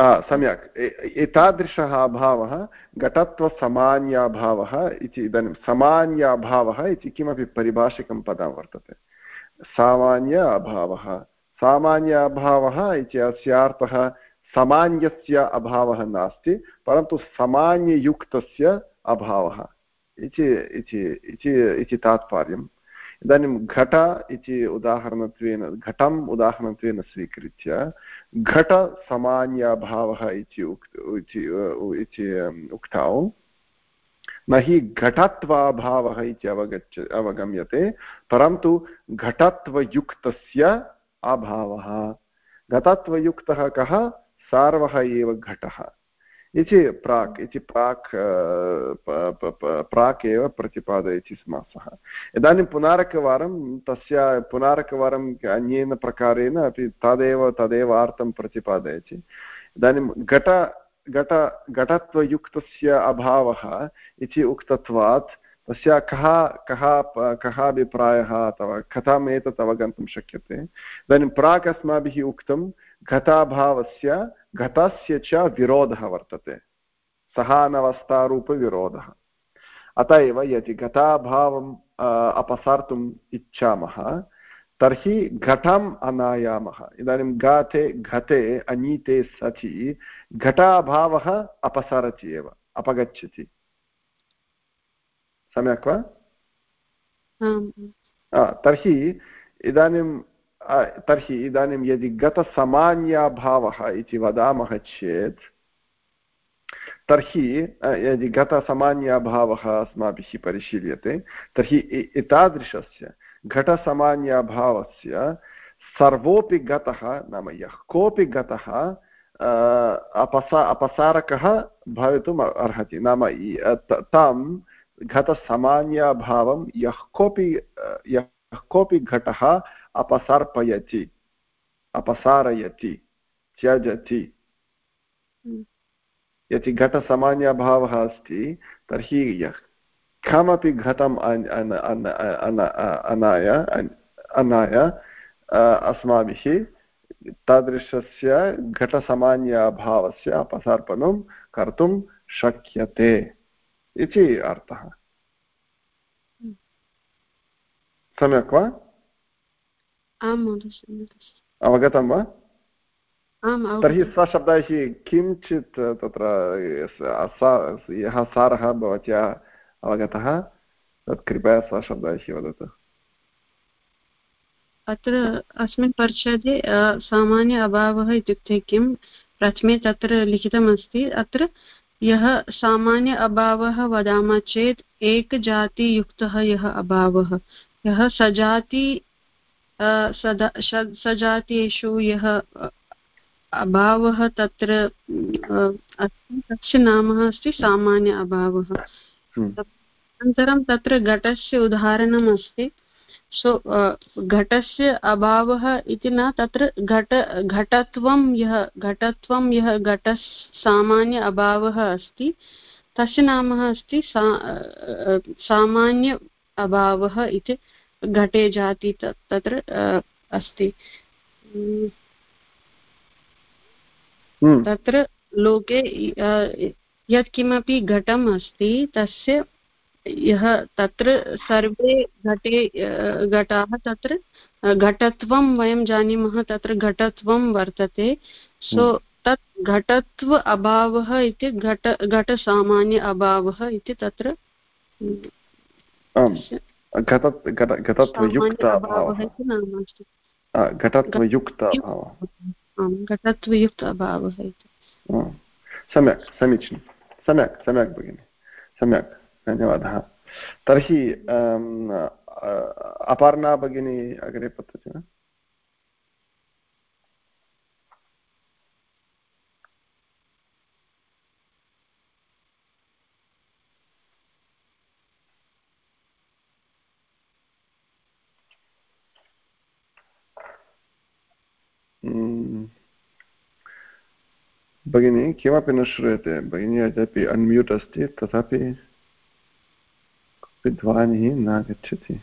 सम्यक्। एतादृशः अभावः घटत्वसामान्याभावः इति इदानीं सामान्याभावः इति किमपि परिभाषिकं पदं वर्तते। सामान्य अभावः सामान्य अभावः इति अस्यार्थः सामान्यस्य अभावः नास्ति, परन्तु सामान्ययुक्तस्य अभावः। इति तात्पर्यम्। इदानीं घट इति उदाहरणत्वेन, घटम् उदाहरणत्वेन स्वीकृत्य घटसामान्यभावः इति इति उक्तौ। न हि घटत्वाभावः इति अवगच्छ, अवगम्यते, परन्तु घटत्वयुक्तस्य अभावः। घटत्वयुक्तः कः? सार्वः एव घटः। इति प्राक् इति प्राक् प्राक् एव प्रतिपादयति समासः इदानीं पुनरेकवारं तस्य पुनरेकवारम् अन्येन प्रकारेण अपि तदेव तदेव अर्थं प्रतिपादयति इदानीं घट घट घटत्वयुक्तस्य अभावः इति उक्तत्वात् तस्य कः कः कः अभिप्रायः अथवा कथम् एतत् अवगन्तुं शक्यते? इदानीं प्राक् अस्माभिः उक्तं घटाभावस्य घटस्य च विरोधः वर्तते। सः अनवस्थारूपविरोधः। अत एव यदि घटाभावम् अपसार्तुम् इच्छामः, तर्हि घटम् अनायामः। इदानीं घाते घटे अनीते सचि घटाभावः अपसरति एव, अपगच्छति। सम्यक् वा? तर्हि इदानीं तर्हि इदानीं यदि गतसामान्याभावः इति वदामः चेत् तर्हि यदि गतसामान्याभावः अस्माभिः परिशील्यते तर्हि एतादृशस्य घटसामान्याभावस्य सर्वोऽपि गतः नाम यः कोऽपि गतः अपसा अपसारकः भवितुम् अर्हति। नाम तं घटसामान्यभावं यः कोऽपि यः कोऽपि घटः अपसर्पयति अपसारयति त्यजति हम्म। यदि घटसामान्यभावः अस्ति तर्हि यः कमपि घटम् अनाय अनाय अस्माभिः तादृशस्य घटसामान्यभावस्य अपसर्पणं कर्तुं शक्यते इति अर्थः। हम्म। सम्यक् वा? अवगतं वा? तर्हि सशब्दैः किञ्चित् तत्र यः सारः भवत्या अवगतः तत् कृपया सशब्दैः वदतु। अत्र अस्मिन् परिच्छदे सामान्य अभावः इत्युक्ते किं? प्रथमे तत्र लिखितमस्ति अत्र यः सामान्य अभावः वदामः चेत् एकजातियुक्तः यः अभावः। यः सजाति सजातीयेषु यः अभावः तत्र अस्ति तस्य नाम अस्ति सामान्य अभावः। हम्म। अनन्तरं तत्र घटस्य उदाहरणम् अस्ति सो घटस्य अभावः इति न तत्र घट घटत्वं यः घटत्वं यः घट सामान्य अभावः अस्ति तस्य नाम अस्ति सा सामान्य अभावः इति घटे जाति तत्र अस्ति हम्म। तत्र लोके यत्किमपि घटम् अस्ति तस्य यः तत्र सर्वे घटे घटाः तत्र घटत्वं वयं जानीमः तत्र घटत्वं वर्तते। सो हम्म। तत् घटत्व अभावः इति घट घटसामान्य अभावः इति तत्र घटत्वयुक्त घटत्वयुक्त घटत्वयुक्त अभावः। इति। सम्यक् समीचीनं। सम्यक् सम्यक् भगिनि। सम्यक्। धन्यवादः। तर्हि अपर्णा भगिनी अग्रे पतति वा? भगिनी, किमपि न श्रूयते। भगिनी यद्यपि अन्म्यूट् अस्ति, तथापि ध्वनिः नागच्छति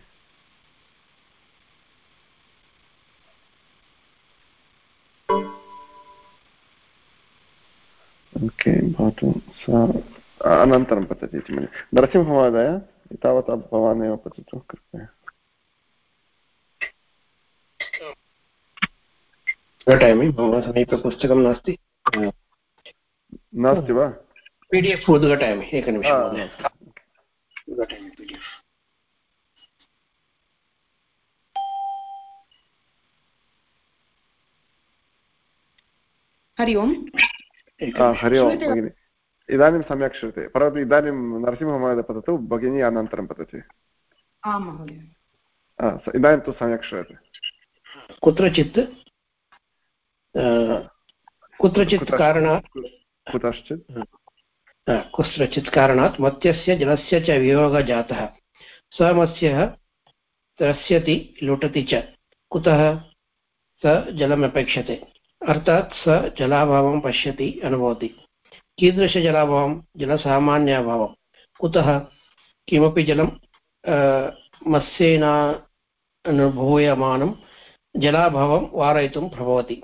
ओके भवतु सा अनन्तरं पतति इति मन्ये नरसिंहमहोदय एतावता भवान् एव पततु कृपया घटामि मम समीपे पुस्तकं नास्ति नास्ति वा पी डि एफ् उद्घाटयामि एकनिमिषं उद्घाटयामि P D F Hari Om Hari Om भगिनि। इदानीं सम्यक् श्रूयते परन्तु इदानीं नरसिंहमहोदय पततु भगिनी अनन्तरं पतति। आं महोदय इदानीं तु सम्यक् श्रूयते। कुत्रचित् कुत्रचित् कारणात् कुतश्चित्? कुत्रचित् कारणात् मत्स्यस्य जलस्य च वियोगः जातः स मत्स्यः त्रस्यति, लुटति च। कुतः? स जलमपेक्षते। अर्थात् स जलाभावं पश्यति, अनुभवति। कीदृशजलाभावं? जलसामान्याभावं। कुतः? किमपि जलं मत्स्येन अनुभूयमानं जलाभावं वारयितुं प्रभवति।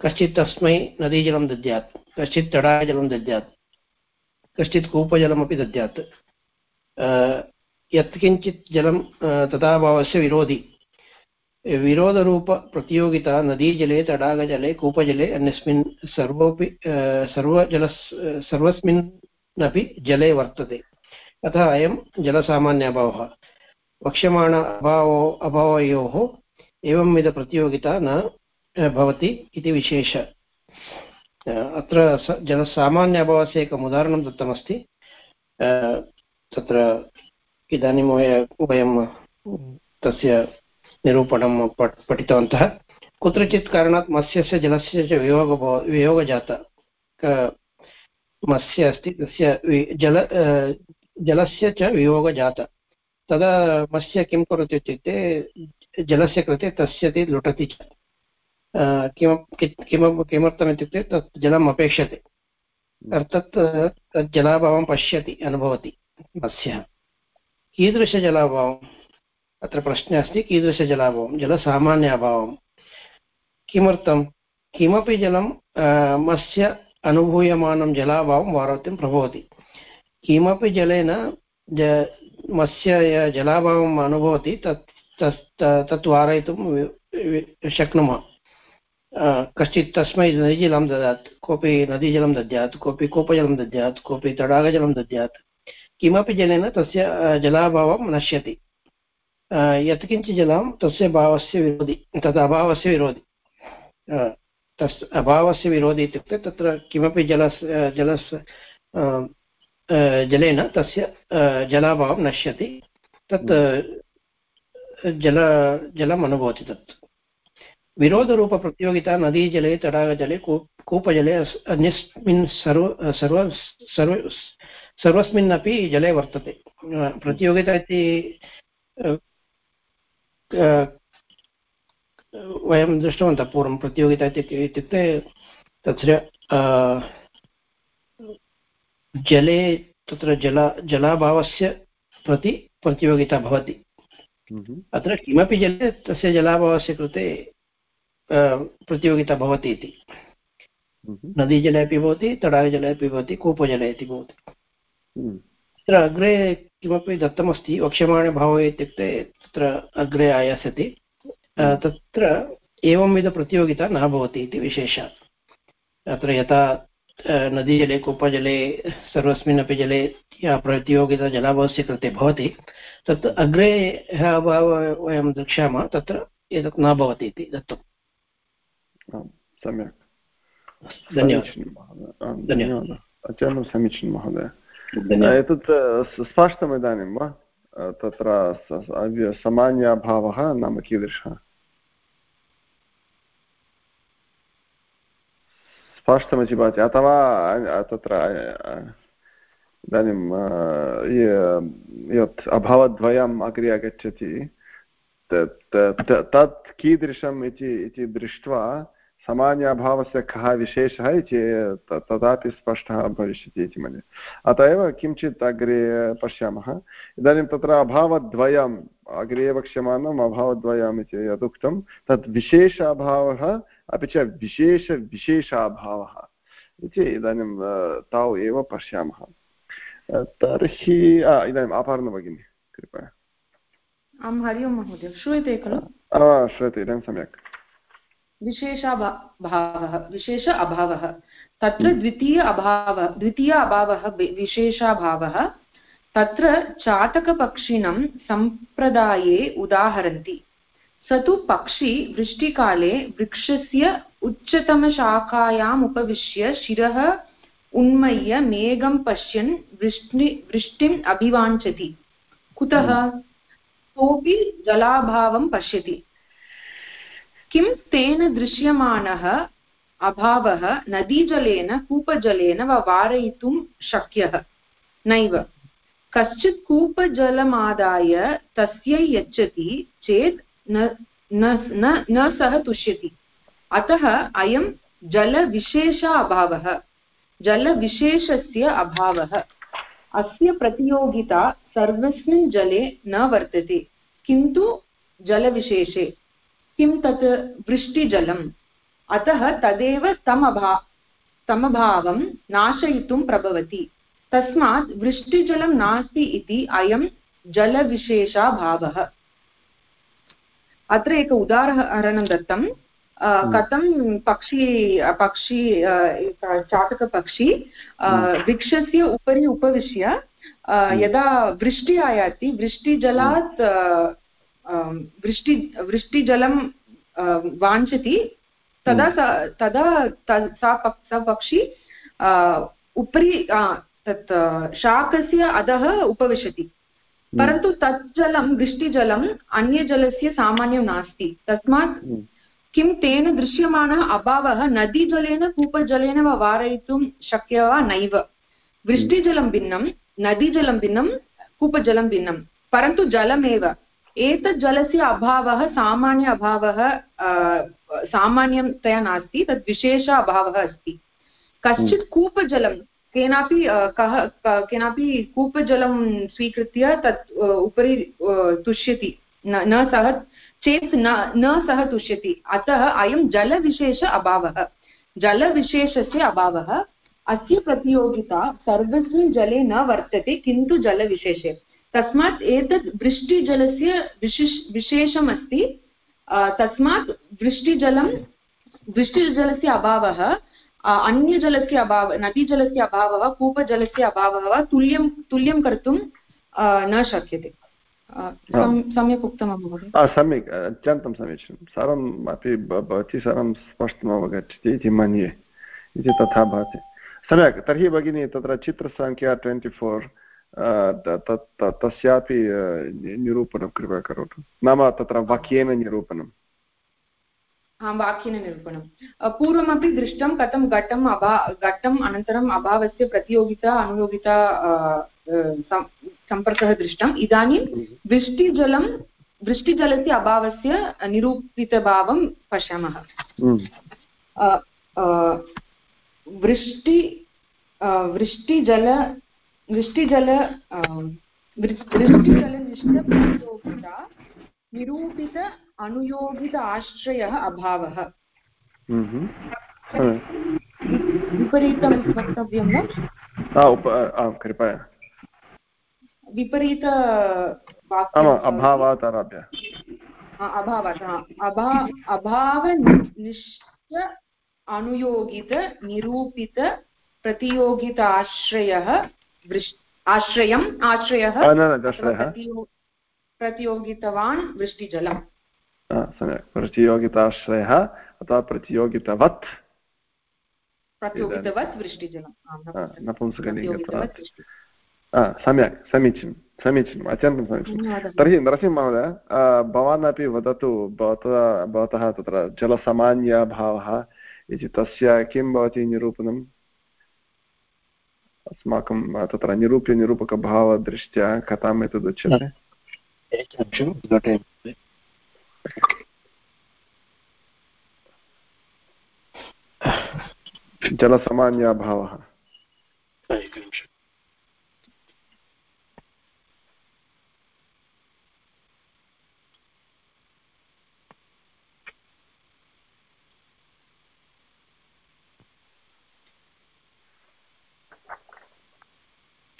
कश्चित् तस्मै नदीजलं दद्यात्, कश्चित् तडागजलं दद्यात्। कश्चित् कूपजलमपि दद्यात्। यत्किञ्चित् जलं तथाभावस्य विरोधि। विरोधरूपप्रतियोगिता नदीजले, तडागजले, कूपजले अन्यस्मिन् सर्वोपि सर्वजल सर्वस्मिन्नपि जले वर्तते। अतः अयं जलसामान्य अभावः वक्ष्यमाण अभावो, अभावयोः एवंविधप्रतियोगिता न भवति इति विशेष। अत्र जनसामान्य अभावस्य एकम् उदाहरणं दत्तमस्ति. तत्र इदानीं वयं तस्य निरूपणं पठितवन्तः. कुत्रचित् कारणात् मत्स्यस्य जलस्य च वियोग वियोगः जातः मत्स्य अस्ति, तस्य जल जलस्य च वियोगः जातः तदा मत्स्य किं करोति इत्युक्ते, जलस्य कृते तस्यति लुटति च. किम किम किमर्थम् इत्युक्ते तत् जलम् अपेक्षते। अर्थात् तत् जलाभावं पश्यति अनुभवति मत्स्यः। कीदृशजलाभावम् अत्र प्रश्नः अस्ति कीदृशजलाभावं? जलसामान्य अभावं किमर्थं? किमपि जलं मत्स्य अनुभूयमानं जलाभावं वारयितुं प्रभवति। किमपि जलेन ज मत्स्य जलाभावम् अनुभवति तत् तत् तत् वारयितुं शक्नुमः। कश्चित् तस्मै नदीजलं ददात् कोऽपि नदीजलं दद्यात् कोऽपि कूपजलं दद्यात् कोऽपि तडागजलं दद्यात् किमपि जलेन तस्य जलाभावं नश्यति यत्किञ्चित् जलं तस्य भावस्य विरोधि तद् अभावस्य विरोधि तस् अभावस्य विरोधि इत्युक्ते तत्र किमपि जलस् जलस् जलेन तस्य जलाभावं नश्यति तत् जल जलम् अनुभवति तत् विरोधरूपप्रतियोगिता नदीजले तडागजले कूपजले अन्यस्मिन् सर्व सर्व सर्व सर्वस्मिन्नपि जले वर्तते। प्रतियोगिता इति वयं दृष्टवन्तः पूर्वं प्रतियोगिता इत्युक्ते तत्र जले तत्र जल जलाभावस्य प्रति प्रतियोगिता भवति। अत्र किमपि जले तस्य जलाभावस्य कृते प्रतियोगिता भवति इति। नदीजले अपि भवति तडागजले अपि भवति कूपजले अपि भवति। तत्र अग्रे किमपि दत्तमस्ति वक्ष्यमाणभावः इत्युक्ते तत्र अग्रे आयास्यति। तत्र एवंविधप्रतियोगिता न भवति इति विशेषः। अत्र यथा नदीजले कूपजले सर्वस्मिन्नपि जले या प्रतियोगिता जलाभावस्य कृते भवति तत् अग्रे यः अभावः वयं द्रक्ष्यामः तत्र एतत् न भवति इति दत्तम्। सम्यक्। धन्यवादः। अत्यन्तं समीचीनं महोदय। एतत् स्पष्टम् इदानीं वा? तत्र सामान्यभावः नाम कीदृशः? स्पष्टमिति भवति अथवा तत्र इदानीं यत् अभावद्वयम् अग्रे आगच्छति तत् कीदृशम् इति दृष्ट्वा सामान्याभावस्य कः विशेषः इति तदापि स्पष्टः भविष्यति इति मन्ये। अतः एव किञ्चित् अग्रे पश्यामः। इदानीं तत्र अभावद्वयम् अग्रे वक्ष्यमाणम् अभावद्वयम् इति यदुक्तं तत् विशेष अभावः अपि च विशेषविशेषाभावः इति इदानीं तौ एव पश्यामः। तर्हि इदानीम् अपार्न भगिनि कृपया। आं हरि ओं महोदय। श्रूयते खलु? श्रूयते इदानीं सम्यक्। विशेषाभावः विशेष अभावः। तत्र। द्वितीय अभावः द्वितीय अभावः विशेषाभावः तत्र चाटकपक्षिणं सम्प्रदाये उदाहरन्ति। स तु पक्षी वृष्टिकाले वृक्षस्य उच्चतमशाखायाम् उपविश्य शिरः उन्मय्य मेघं पश्यन् वृष्टि वृष्टिम् अभिवाञ्छति। कुतः? सोऽपि हम्म। जलाभावं पश्यति। किं तेन दृश्यमानः अभावः नदीजलेन, कूपजलेन वा वारयितुं शक्यः? नैव। कश्चित् कूपजलमादाय तस्यै यच्छति चेत् न न सः तुष्यति। अतः अयं जलविशेष अभावः जलविशेषस्य अभावः। अस्य प्रतियोगिता सर्वस्मिन् जले न वर्तते, किन्तु जलविशेषे। किं तत् वृष्टिजलम् अतः तदेव तमभा तमभावं नाशयितुं प्रभवति तस्मात् वृष्टिजलं नास्ति इति अयं जलविशेषाभावः अत्र एक उदाहरणं दत्तं हम्म। कथं पक्षी पक्षी चातकपक्षी हम्म। वृक्षस्य उपरि उपविश्य हम्म। यदा वृष्टि आयाति वृष्टिजलात् वृष्टि वृष्टिजलं वाञ्छति तदा तदा सा पक्षी उपरि तत् शाकस्य अधः उपविशति। परन्तु तत् जलं वृष्टिजलम् अन्यजलस्य सामान्यं नास्ति। तस्मात् किं तेन दृश्यमानः अभावः नदीजलेन कूपजलेन वा वारयितुं शक्य वा नैव? वृष्टिजलं भिन्नं नदीजलं भिन्नं कूपजलं भिन्नं। परन्तु जलमेव। एतत् जलस्य अभावः सामान्य अभावः सामान्यतया नास्ति तद् विशेष अभावः अस्ति। कश्चित् कूपजलं केनापि कः केनापि कूपजलं स्वीकृत्य तत् उपरि तुष्यति न सः चेत् न न सः तुष्यति। अतः अयं जलविशेष अभावः। जलविशेषस्य अभावः अस्य प्रतियोगिता सर्वस्मिन् जले न वर्तते किन्तु जलविशेषे। तस्मात् एतत् वृष्टिजलस्य विशिष् विशेषमस्ति। तस्मात् वृष्टिजलं वृष्टिजलस्य अभावः अन्यजलस्य अभावः नदीजलस्य अभावः कूपजलस्य अभावः वा तुल्यं तुल्यं कर्तुं न शक्यते। सम्यक् उक्तं महोदय। सम्यक् अत्यन्तं समीचीनं। सर्वम् अपि भवती सर्वं स्पष्टम् अवगच्छति इति मन्ये। इति तथा भाति। सम्यक् तर्हि भगिनी तत्र चित्रसङ्ख्या ट्वेण्टि फोर् तस्यापि निरूपणं कृपया करोतु नाम तत्र वाक्येन निरूपणं वाक्येन निरूपणं पूर्वमपि दृष्टं कथं घटम् अभा घटम् अनन्तरम् अभावस्य प्रतियोगिता अनुयोगिता सम्पर्कः दृष्टम् इदानीं वृष्टिजलं वृष्टिजलस्य अभावस्य निरूपितभावं पश्यामः वृष्टि वृष्टिजल वृष्टिजल वृष्टिजलनिष्ठप्रतियोगिता निरूपित अनुयोगित आश्रयः अभावः। विपरीतं वक्तव्यं न? कृपया। विपरीत अभावात् आरभ्य। अभावात् अभा अभावनिष्ठ अनुयोगित निरूपित प्रतियोगिताश्रयः आश्रयम् आश्रयः प्रतियोगितवान् वृष्टिजलम्। सम्यक्। प्रतियोगिताश्रयः अथवा प्रतियोगितवत्। प्रतियोगितवत् वृष्टिजलं नपुंसकलिङ्गत्वात्। सम्यक्। समीचीनं। समीचीनम्। अत्यन्तं समीचीनं तर्हि नरसिंहमहोदय भवान् अपि वदतु भवतः भवतः तत्र जलसामान्यभावः इति तस्य किं भवति निरूपणम्? अस्माकं तत्र निरूप्यनिरूपकभावदृष्ट्या कथाम् एतदुच्यते जलसामान्याभावः। एकनिमिषम्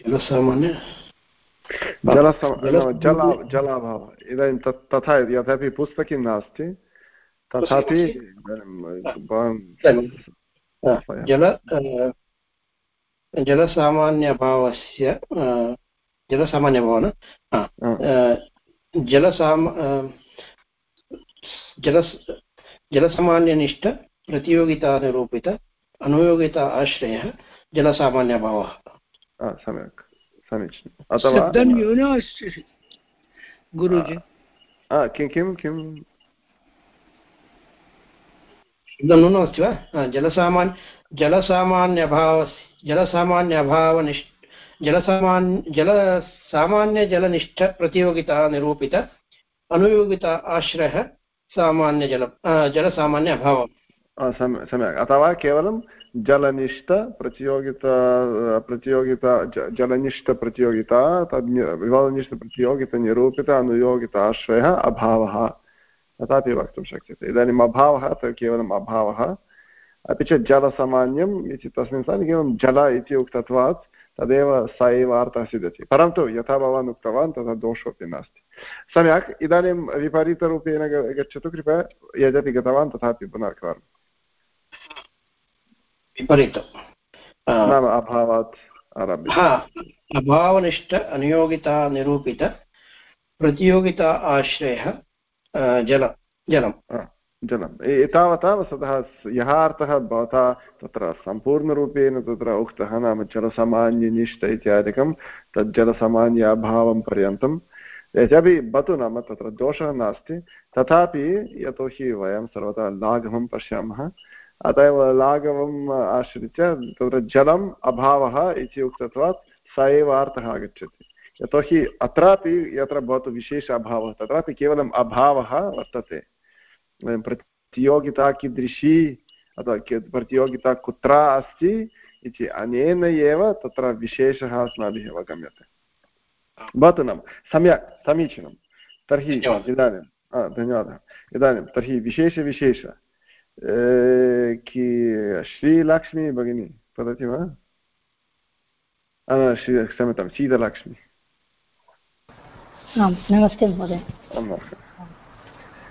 जलसामान्य जल जल जलाभावः। इदानीं तत् तथा यद्यपि पुस्तके नास्ति तथापि जल जलसामान्यभावस्य जलसामान्यभाव न जलसाम जल जलसामान्यनिष्ठ प्रतियोगितानिरूपित अनुयोगिता आश्रयः जलसामान्यभावः। सम्यक् समीचीनम् अथवा न्यूना अस्ति गुरुजि किं किं किं इदं नूनमस्ति वा जलसामान्य जलसामान्यभाव जलसामान्यभावनिष्ठ जलसामान्य जलसामान्यजलनिष्ठप्रतियोगिता निरूपित अनुयोगिता आश्रयः सामान्यजल जलसामान्य अभावः सम्यक् अथवा केवलं जलनिष्ठप्रतियोगिता प्रतियोगिता जलनिष्ठप्रतियोगिता तद् विवादनिष्ठप्रतियोगितनिरूपित अनुयोगित आश्रयः अभावः तथापि वक्तुं शक्यते इदानीम् अभावः तत् केवलम् अभावः अपि च जलसामान्यम् इति तस्मिन् स्थाने केवलं जल इति उक्तत्वात् तदेव स एव अर्थः सिद्ध्यति परन्तु यथा भवान् उक्तवान् तथा दोषोऽपि नास्ति सम्यक् इदानीं विपरीतरूपेण गच्छतु कृपया यद्यपि गतवान् तथापि पुनः विपरीतं। अभावात् आरभ्य। अभावनिष्ठ अनियोगिता निरूपित प्रतियोगिता आश्रयः जल जलं जलम्। एतावता वस्तुतः यः अर्थः भवता तत्र सम्पूर्णरूपेण तत्र उक्तः नाम जलसामान्यनिष्ठ इत्यादिकं तत् जलसामान्य अभावं पर्यन्तं यद्यपि भवतु नाम तत्र दोषः नास्ति। तथापि यतोहि वयं सर्वदा लाघवं पश्यामः। अत एव लाघवम् आश्रित्य तत्र जलम् अभावः इति उक्तत्वात् स एव अर्थः आगच्छति। यतोहि अत्रापि यत्र भवतु विशेष अभावः तत्रापि केवलम् अभावः वर्तते। प्रतियोगिता कीदृशी अथवा प्रतियोगिता कुत्र अस्ति इति अनेन एव तत्र विशेषः अस्माभिः अवगम्यते। भवतु नाम सम्यक् समीचीनं। तर्हि इदानीं धन्यवादः। इदानीं तर्हि विशेषविशेष श्रीलक्ष्मी भगिनी वदति वा श्री क्षम्यतां शीतलक्ष्मी नमस्ते महोदय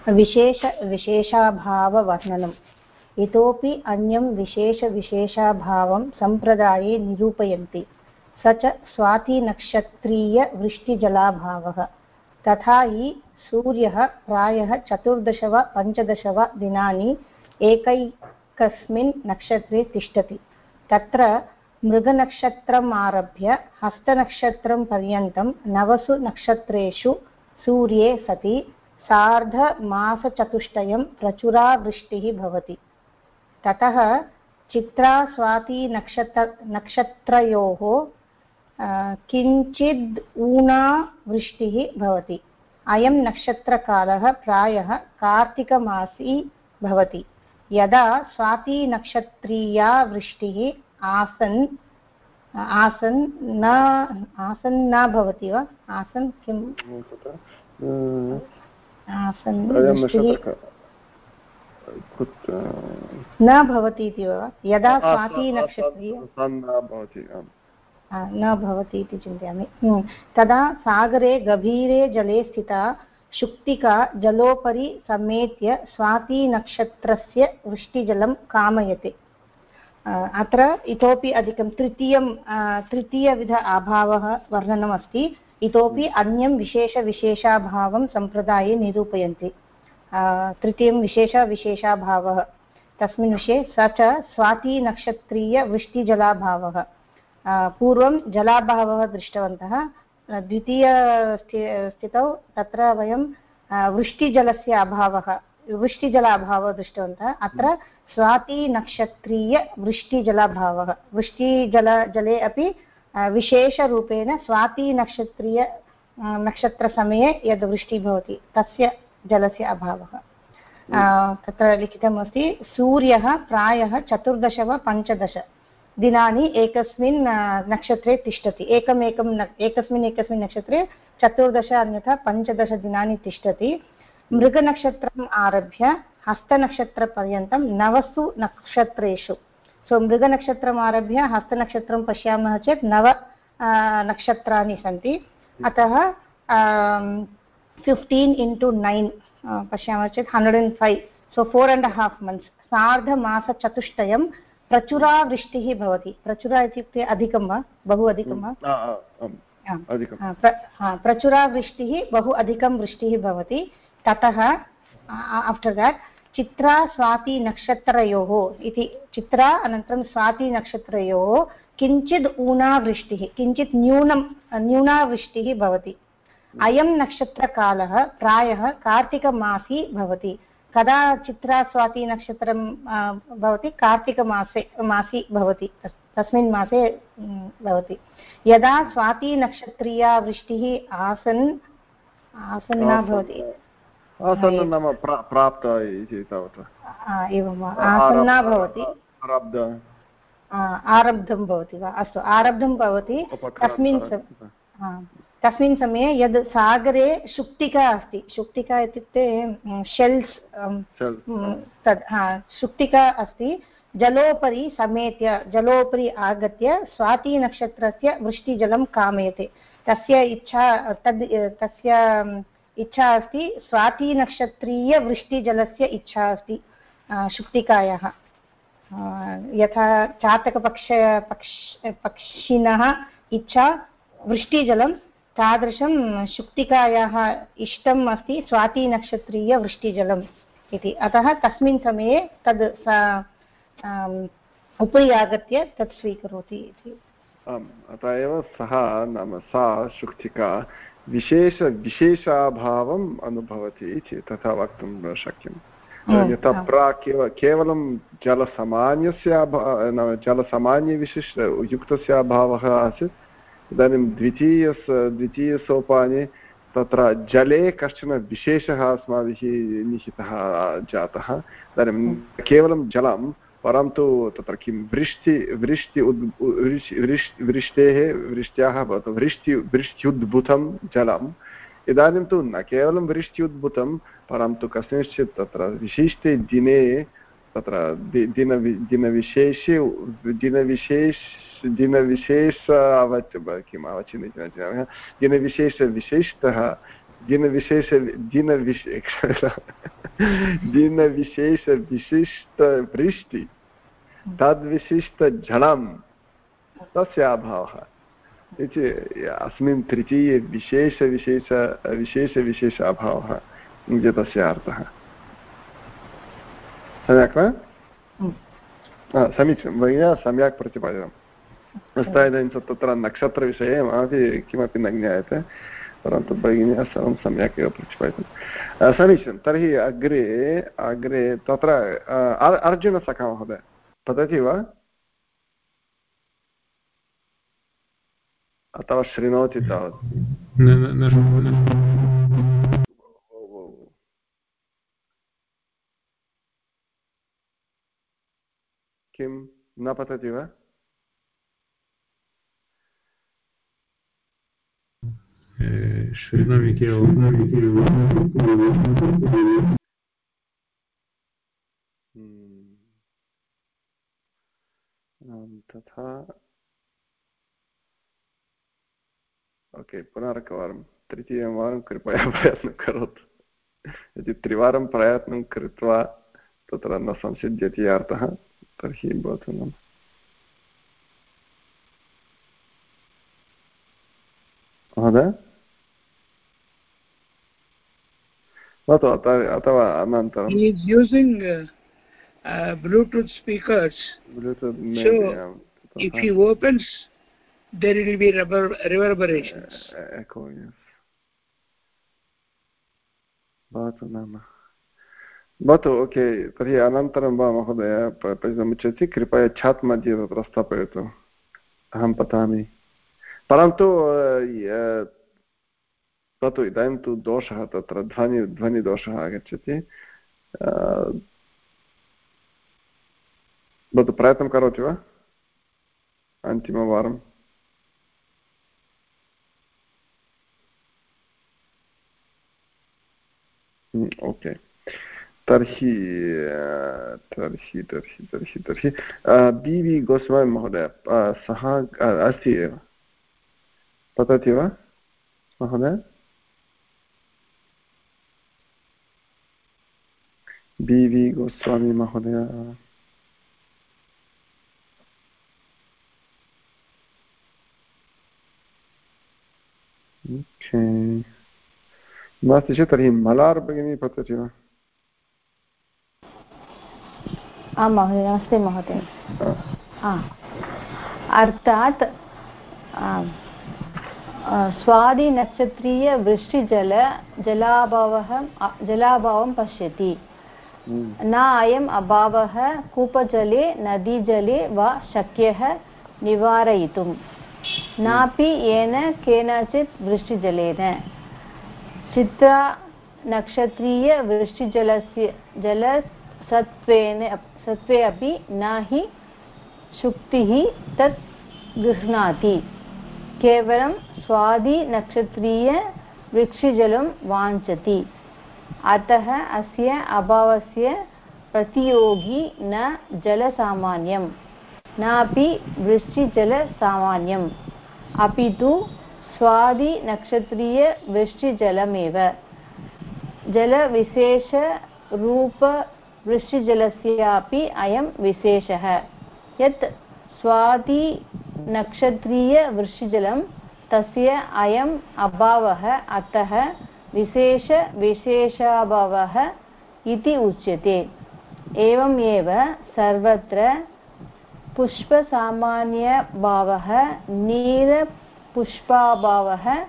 विशेष विशेषाभाववर्णनम् इतोपि अन्यं विशेषविशेषाभावं सम्प्रदाये निरूपयन्ति स च स्वातिनक्षत्रीयवृष्टिजलाभावः तथा हि सूर्यः प्रायः चतुर्दश वा पञ्चदश वा दिनानि एकैकस्मिन् नक्षत्रे तिष्ठति। तत्र मृगनक्षत्रम् आरभ्य हस्तनक्षत्रं पर्यन्तं नवसु नक्षत्रेषु सूर्ये सति, सार्धमासचतुष्टयं प्रचुरा वृष्टिः भवति। ततः चित्रास्वातिनक्षत्र नक्षत्रयोः किञ्चिद् ऊना वृष्टिः भवति। अयं नक्षत्रकालः प्रायः कार्तिकमासी भवति। यदा स्वातिनक्षत्रीया वृष्टिः आसन् आसन् न आसन् न भवति वा? आसन् किं? न भवति इति वा? यदा स्वातिनक्षत्रीय न भवति इति चिन्तयामि। तदा सागरे गभीरे जले स्थिता शुक्तिका जलोपरि समेत्य स्वातिनक्षत्रस्य वृष्टिजलं कामयते। अत्र इतोपि अधिकं तृतीयं तृतीयविध अभावः वर्णनमस्ति। इतोपि अन्यं विशेषविशेषाभावं सम्प्रदाये निरूपयन्ति। तृतीयं विशेषविशेषाभावः। तस्मिन् विषये स च स्वातिनक्षत्रीयवृष्टिजलाभावः। पूर्वं जलाभावः दृष्टवन्तः। द्वितीय स्थितौ तत्र वयं वृष्टिजलस्य अभावः वृष्टिजल अभावः दृष्टवन्तः अत्र स्वातिनक्षत्रीयवृष्टिजलाभावः वृष्टिजल जले अपि विशेषरूपेण स्वातिनक्षत्रीय नक्षत्रसमये यद् वृष्टिः भवति तस्य जलस्य अभावः। तत्र लिखितमस्ति सूर्यः प्रायः चतुर्दश वा पञ्चदश। दिनानि एकस्मिन् नक्षत्रे तिष्ठति। एकमेकं एकस्मिन् एकस्मिन् नक्षत्रे चतुर्दश अन्यथा पञ्चदशदिनानि तिष्ठति। मृगनक्षत्रम् आरभ्य हस्तनक्षत्रपर्यन्तं नवसु नक्षत्रेषु। सो मृगनक्षत्रम् आरभ्य हस्तनक्षत्रं पश्यामः चेत् नव नक्षत्राणि सन्ति। अतः फिफ्टीन् इण्टु नैन् पश्यामः चेत् hundred and five so four and half months सार्धमासचतुष्टयं प्रचुरा वृष्टिः भवति। प्रचुरा इत्युक्ते अधिकं वा? बहु अधिकं वा? प्रचुरा वृष्टिः बहु अधिकं वृष्टिः भवति। ततः आफ्टर् देट् चित्रा स्वातिनक्षत्रयोः इति चित्रा अनन्तरं स्वातिनक्षत्रयोः किञ्चित् ऊनावृष्टिः किञ्चित् न्यूनं न्यूनावृष्टिः भवति। अयं नक्षत्रकालः प्रायः कार्तिकमासी भवति। कदा चित्रा स्वातिनक्षत्रं भवति? कार्तिकमासे मासि भवति। तस्मिन् मासे भवति। यदा स्वातिनक्षत्रीया वृष्टिः आसन् आसन्ना भवति। आसन्नं नाम प्राप्त इति तावत्। एवं वा? आसन्ना भवति। आरब्धं। भवति वा? अस्तु आरब्धं भवति। तस्मिन् तस्मिन् समये यद् सागरे शुक्तिका अस्ति शुक्तिका इत्युक्ते शेल्स् तद् हा शुक्तिका अस्ति जलोपरि समेत्य जलोपरि आगत्य स्वातिनक्षत्रस्य वृष्टिजलं कामयते। तस्य इच्छा तद् तस्य इच्छा अस्ति स्वातिनक्षत्रीयवृष्टिजलस्य इच्छा अस्ति शुक्तिकायाः। यथा चातकपक्ष पक्ष पक्षिणः इच्छा वृष्टिजलं तादृशं शुक्तिकायाः इष्टम् अस्ति स्वातिनक्षत्रीयवृष्टिजलम् इति। अतः तस्मिन् समये तद् सा उपरि आगत्य तत् स्वीकरोति इति। आम् अतः एव सः नाम सा शुक्तिका विशेष विशेषाभावम् अनुभवति चेत् तथा वक्तुं शक्यम्। यथा प्राक् एव केवलं जलसामान्यस्य नाम जलसामान्यविशिष्ट युक्तस्य अभावः आसीत्। इदानीं द्वितीय द्वितीयसोपाने तत्र जले कश्चन विशेषः अस्माभिः निहितः जातः। इदानीं केवलं जलं, परन्तु तत्र किं वृष्टि वृष्टि उद् वृष्टेः, वृष्ट्याः भवतु, वृष्टि, वृष्ट्युद्भुतं जलम्। इदानीं तु न केवलं वृष्ट्युद्भुतं, परन्तु कस्मिंश्चित् तत्र विशिष्टे दिने तत्र दिन दिनविशेषे दिनविशेष दिनविशेष अवच किम् अवचिन् दिनविशेषविशिष्टः दिनविशेष दिनविश दिनविशेषविशिष्टवृष्टि तद्विशिष्टजलं तस्य अभावः इति अस्मिन् तृतीये विशेषविशेष विशेषविशेष अभावः इति तस्य अर्थः सम्यक् वा समीचीनं भगिन्या सम्यक् प्रतिपादितम् अस्तु इदानीं तत्र नक्षत्रविषये ममापि किमपि न ज्ञायते परन्तु भगिन्या सर्वं सम्यक् एव प्रतिपादितं समीचीनं तर्हि अग्रे अग्रे तत्र अर्जुनसखा महोदय वदति वा अथवा शृणोति तावत् किं न पतति वा शृणोमि तथा ओके पुनरेकवारं तृतीयं वारं कृपया प्रयत्नं करोतु यदि त्रिवारं प्रयत्नं कृत्वा तत्र न संसिद्ध्यति अर्थः तर्हि भवतु नाम महोदय भवतु अथवा अनन्तरं Bluetooth speakers. Bluetooth maybe, so if he opens, there will be rever reverberations. Echo, yes. भवतु नाम भवतु ओके तर्हि अनन्तरं वा महोदय पठितुमिच्छति कृपया छात् मध्ये तत्र स्थापयतु अहं पठामि परन्तु तत्तु इदानीं तु दोषः तत्र ध्वनि ध्वनिदोषः आगच्छति भवतु प्रयत्नं करोति वा अन्तिमवारम् ओके तर्हि तर्हि तर्हि तर्हि तर्हि बि वि गोस्वामी महोदय सः अस्ति एव पतति वा महोदय बि वि गोस्वामी महोदय नास्ति चेत् तर्हि मलार् भगिनी पतति वा आं महोदय नमस्ते महोदय। अर्थात् स्वादिनक्षत्रीयवृष्टिजल जलाभावः जलाभावं पश्यति। न अयम् अभावः कूपजले नदीजले वा शक्यः निवारयितुं। नापि येन केनचित् वृष्टिजलेन। चित्रा नक्षत्रीयवृष्टिजलस्य जलसत्त्वेन सत्त्वे अपि न हि शुक्तिः तत् गृह्णाति। केवलं स्वादिनक्षत्रीयवृक्षिजलं वाञ्छति। अतः अस्य अभावस्य प्रतियोगी न जलसामान्यं नापि वृष्टिजलसामान्यम्। अपि तु स्वादिनक्षत्रीयवृष्टिजलमेव। जलविशेषरूपवृष्टिजलस्यापि अयं विशेषः. यत् स्वादिनक्षत्रीयवृष्टिजलं, तस्य अयम् अभावः, अतः विशेषविशेषाभावः इति उच्यते. एवमेव सर्वत्र पुष्पसामान्यभावः, नीलपुष्पाभावः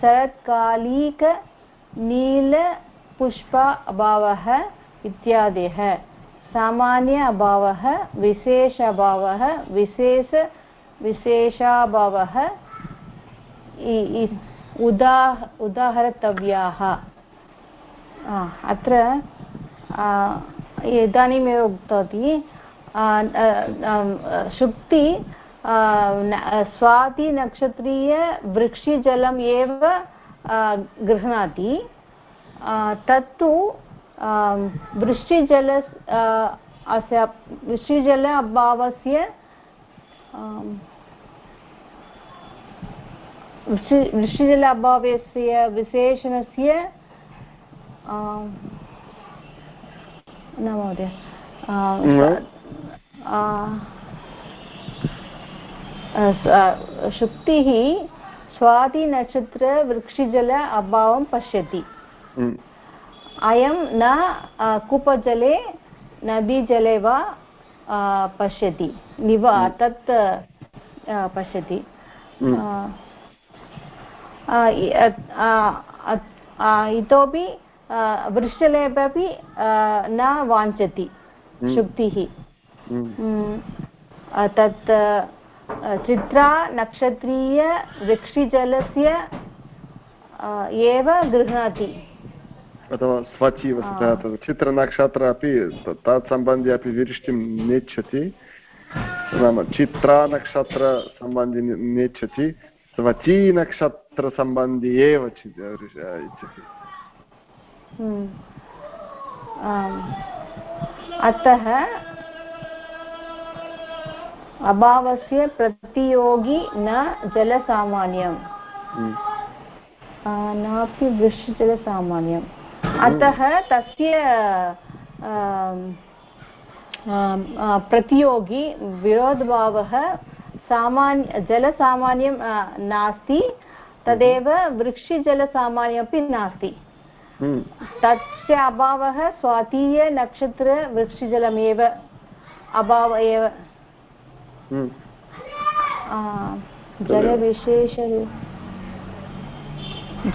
शरत्कालिकनीलपुष्पाभावः इत्यादयः। सामान्य अभावः, विशेष अभावः, विशेष, विशेषाभावः उदा उदाहर्तव्याः। अत्र इदानीमेव उक्तवती शुक्ति स्वातिनक्षत्रीयवृक्षिजलम् एव गृह्णाति। तत्तु वृष्टिजल अस्य वृष्टिजल अभावस्य वृष्टिजल अभावस्य विशेषणस्य न महोदय शुक्तिः स्वातिनक्षत्रवृक्षिजल अभावं पश्यति। अयं न कूपजले नदीजले वा पश्यति। निवा तत् पश्यति। इतोपि वृष्टिलेपि न वाञ्छति शुक्तिः तत् चित्रा नक्षत्रीयवृक्षिजलस्य एव गृह्णाति। अथवा स्वचि वस्तुतः तत् चित्रनक्षत्र अपि तत्सम्बन्धे अपि वृष्टिं नेच्छति नाम चित्रानक्षत्रसम्बन्धि नेच्छति स्वचीनक्षत्रसम्बन्धि एव इच्छति अतः अभावस्य प्रतियोगी न जलसामान्यं नापि वृष्टिजलसामान्यम् अतः तस्य प्रतियोगी विरोधभावः सामान्य जलसामान्यं नास्ति तदेव वृक्षिजलसामान्यमपि नास्ति। तस्य अभावः स्वातीयनक्षत्रवृक्षिजलमेव अभाव एव।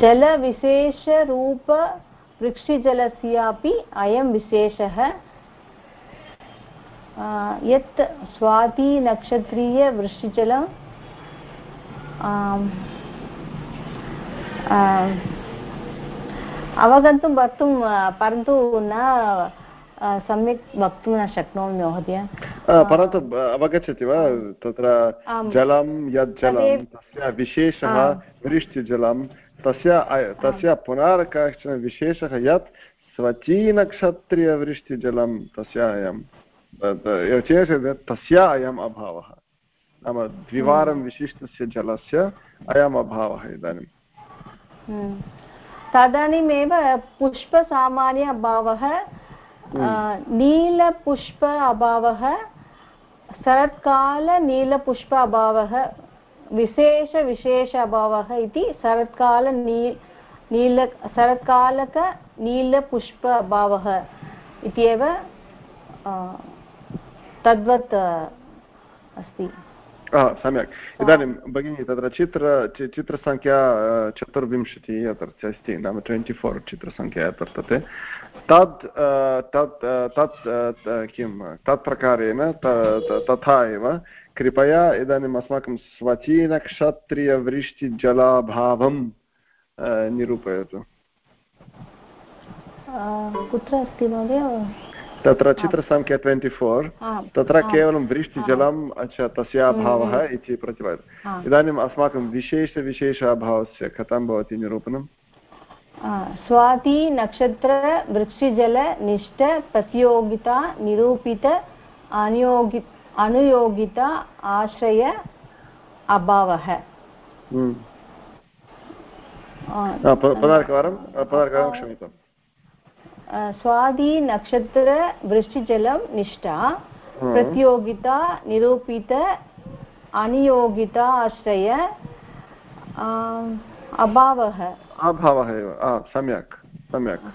जलविशेषरूप जलविशेषरूपवृक्षिजलस्यापि अयं विशेषः। यत् स्वातिनक्षत्रीयवृष्टिजलं अवगन्तुं वक्तुं परन्तु न सम्यक् वक्तुं न शक्नोमि महोदय। परन्तु अवगच्छति वा? तत्र जलं यत् जलं तस्य विशेषः वृष्टिजलं तस्य तस्य पुनः कश्चन विशेषः यत् स्वचीनक्षत्रियवृष्टिजलं तस्य अयं चेत् तस्य अयम् अभावः नाम द्विवारं विशिष्टस्य जलस्य अयम् अभावः इदानीं तदानीमेव पुष्पसामान्य अभावः नीलपुष्प अभावः शरत्कालनीलपुष्प अभावः विशेषविशेष अभावः इति शरत्कालनी नील शरत्कालकनीलपुष्प अभावः इत्येव तद्वत् अस्ति। सम्यक्। इदानीं भगिनी, तत्र चित्र चित्रसङ्ख्या चतुर्विंशतिः अत्र अस्ति, नाम ट्वेण्टि फोर् चित्रसङ्ख्या वर्तते तद् तत् तत् किं तत्प्रकारेण तथा एव। कृपया इदानीम् अस्माकं स्वचीनक्षत्रियवृष्टिजलाभावं निरूपयतु। कुत्र अस्ति महोदय? तत्र चित्रसङ्ख्या ट्वेण्टि फोर् तत्र केवलं वृष्टिजलम् तस्य अभावः इति प्रतिपाद्यते। इदानीम् अस्माकं विशेषविशेष अभावस्य कथं भवति निरूपणम्? स्वाति नक्षत्र वृक्षिजल निष्ठ प्रतियोगिता निरूपित अनुयोगि अनुयोगिता आश्रय अभावः पुनरेकवारं पुनरेकवारं क्षम्यताम् निष्ठा प्रतियोगिता निरूपित अनियोगिता आश्रय अभावः अभावः एव। सम्यक् सम्यक्।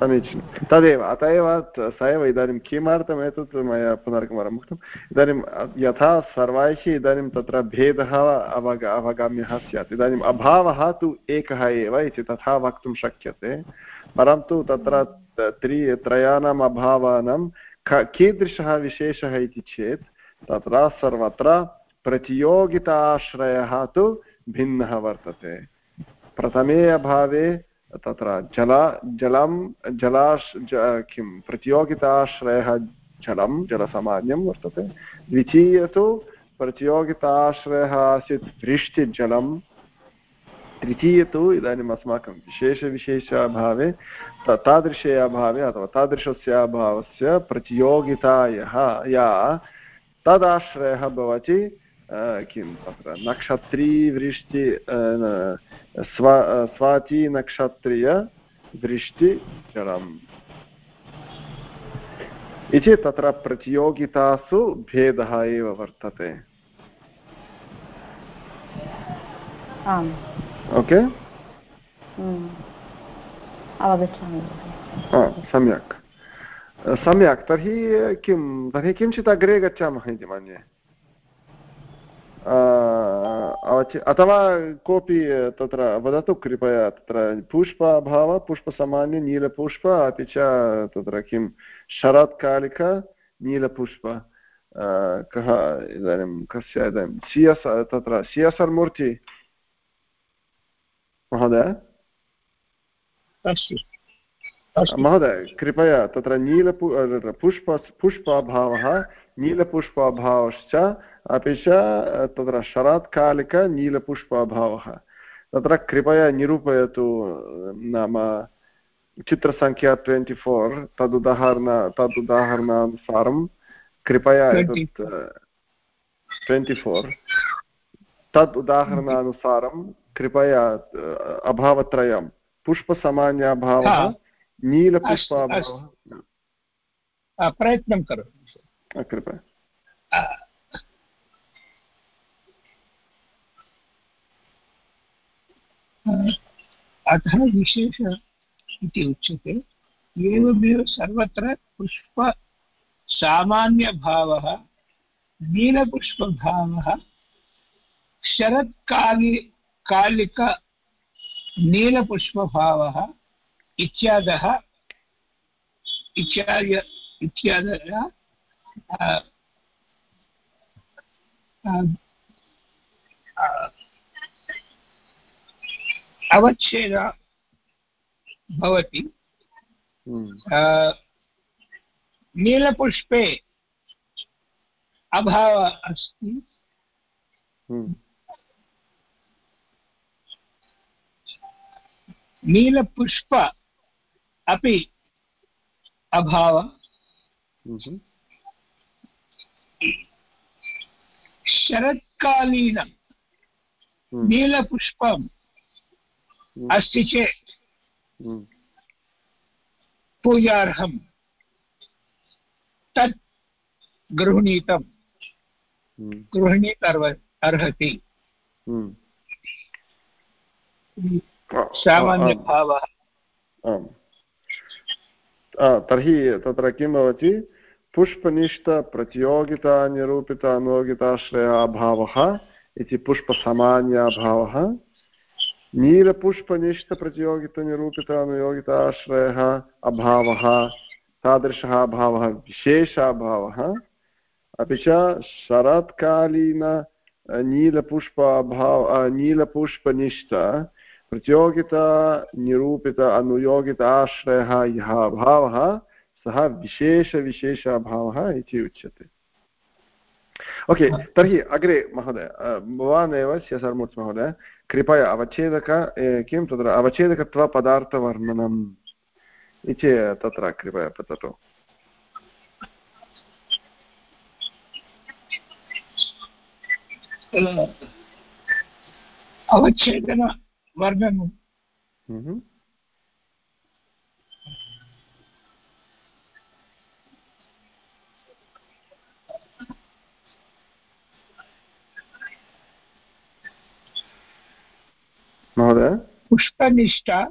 समीचीनं। तदेव अत एव स एव इदानीं किमर्थम् एतत् मया पुनरेकवारम् उक्तम् इदानीं यथा सर्वैः इदानीं तत्र भेदः अवग अवगाम्यः स्यात्। इदानीम् अभावः तु एकः एव इति तथा वक्तुं शक्यते। परन्तु तत्र त्रि त्रयाणाम् अभावानां कीदृशः विशेषः इति चेत् तत्र सर्वत्र प्रतियोगिताश्रयः तु भिन्नः वर्तते। प्रथमे अभावे तत्र जल जलं जलाश् किं, प्रतियोगिताश्रयः जलं जलसामान्यं वर्तते। द्वितीय तु प्रतियोगिताश्रयः आसीत् वृष्टिजलं तृतीय तु इदानीम् अस्माकं विशेषविशेष अभावे तादृशे अभावे अथवा तादृशस्य अभावस्य प्रतियोगितायाः या तदाश्रयः भवति। किं तत्र नक्षत्रीवृष्टि स्वा स्वाचीनक्षत्रियवृष्टिजलम् इति तत्र प्रतियोगितासु भेदः एव वर्तते ओके अवगच्छामि सम्यक् सम्यक् तर्हि किं तर्हि किञ्चित् अग्रे गच्छामः इति मन्ये अथवा कोऽपि तत्र वदतु कृपया तत्र पुष्प अभाव पुष्पसामान्य नीलपुष्प अपि च तत्र किं शरत्कालिक नीलपुष्प कः इदानीं कस्य इदानीं सि तत्र सि एस् आर् मूर्ति महोदय महोदय कृपया तत्र नीलपु पुष्प पुष्पाभावः नीलपुष्पाभावश्च अपि च तत्र शरत्कालिकनीलपुष्पाभावः तत्र कृपया निरूपयतु नाम चित्रसङ्ख्या ट्वेण्टि फोर् तदुदाहरण तदुदाहरणानुसारं कृपया एतत् ट्वेण्टि फोर् तद् उदाहरणानुसारं कृपया अभावत्रयं पुष्पसामान्याभावः नीलपुष्पाभावः प्रयत्नं करोमि कृपया। अतः विशेष इति उच्यते। एवमेव सर्वत्र पुष्पसामान्यभावः नीलपुष्पभावः शरत्कालि कालिकनीलपुष्पभावः इत्यादः इत्यादय इत्यादयः अवच्छेद भवति हम्म। नीलपुष्पे अभावः अस्ति हम्म। नीलपुष्प अपि अभावः हम्म। शरत्कालीनं नीलपुष्पं हम्म। अस्ति चेत् हम्म। पूजार्हं तत् गृह्णीतं हम्म। गृह्णीतर्व अर्हति सामान्यभावः तर्हि तत्र किं भवति? पुष्पनिष्ठ प्रतियोगिता, निरूपित अनुयोगिताश्रय अभावः इति पुष्पसामान्याभावः। नीलपुष्पनिष्ठप्रतियोगितनिरूपित अनुयोगिताश्रयः अभावः, तादृशः अभावः विशेष अभावः अपि च शरत्कालीन नीलपुष्प अभाव नीलपुष्पनिष्ठ प्रतियोगितानिरूपित अनुयोगित आश्रयः यः अभावः सः विशेषविशेष अभावः इति उच्यते ओके तर्हि अग्रे महोदय भवान् एव स्यसर्मूर्त् महोदय कृपया अवच्छेदक किं तत्र अवच्छेदकत्वपदार्थवर्णनम् इति तत्र कृपया पततु अवच्छेदनवर्णनं महोदय। पुष्पनिष्ठा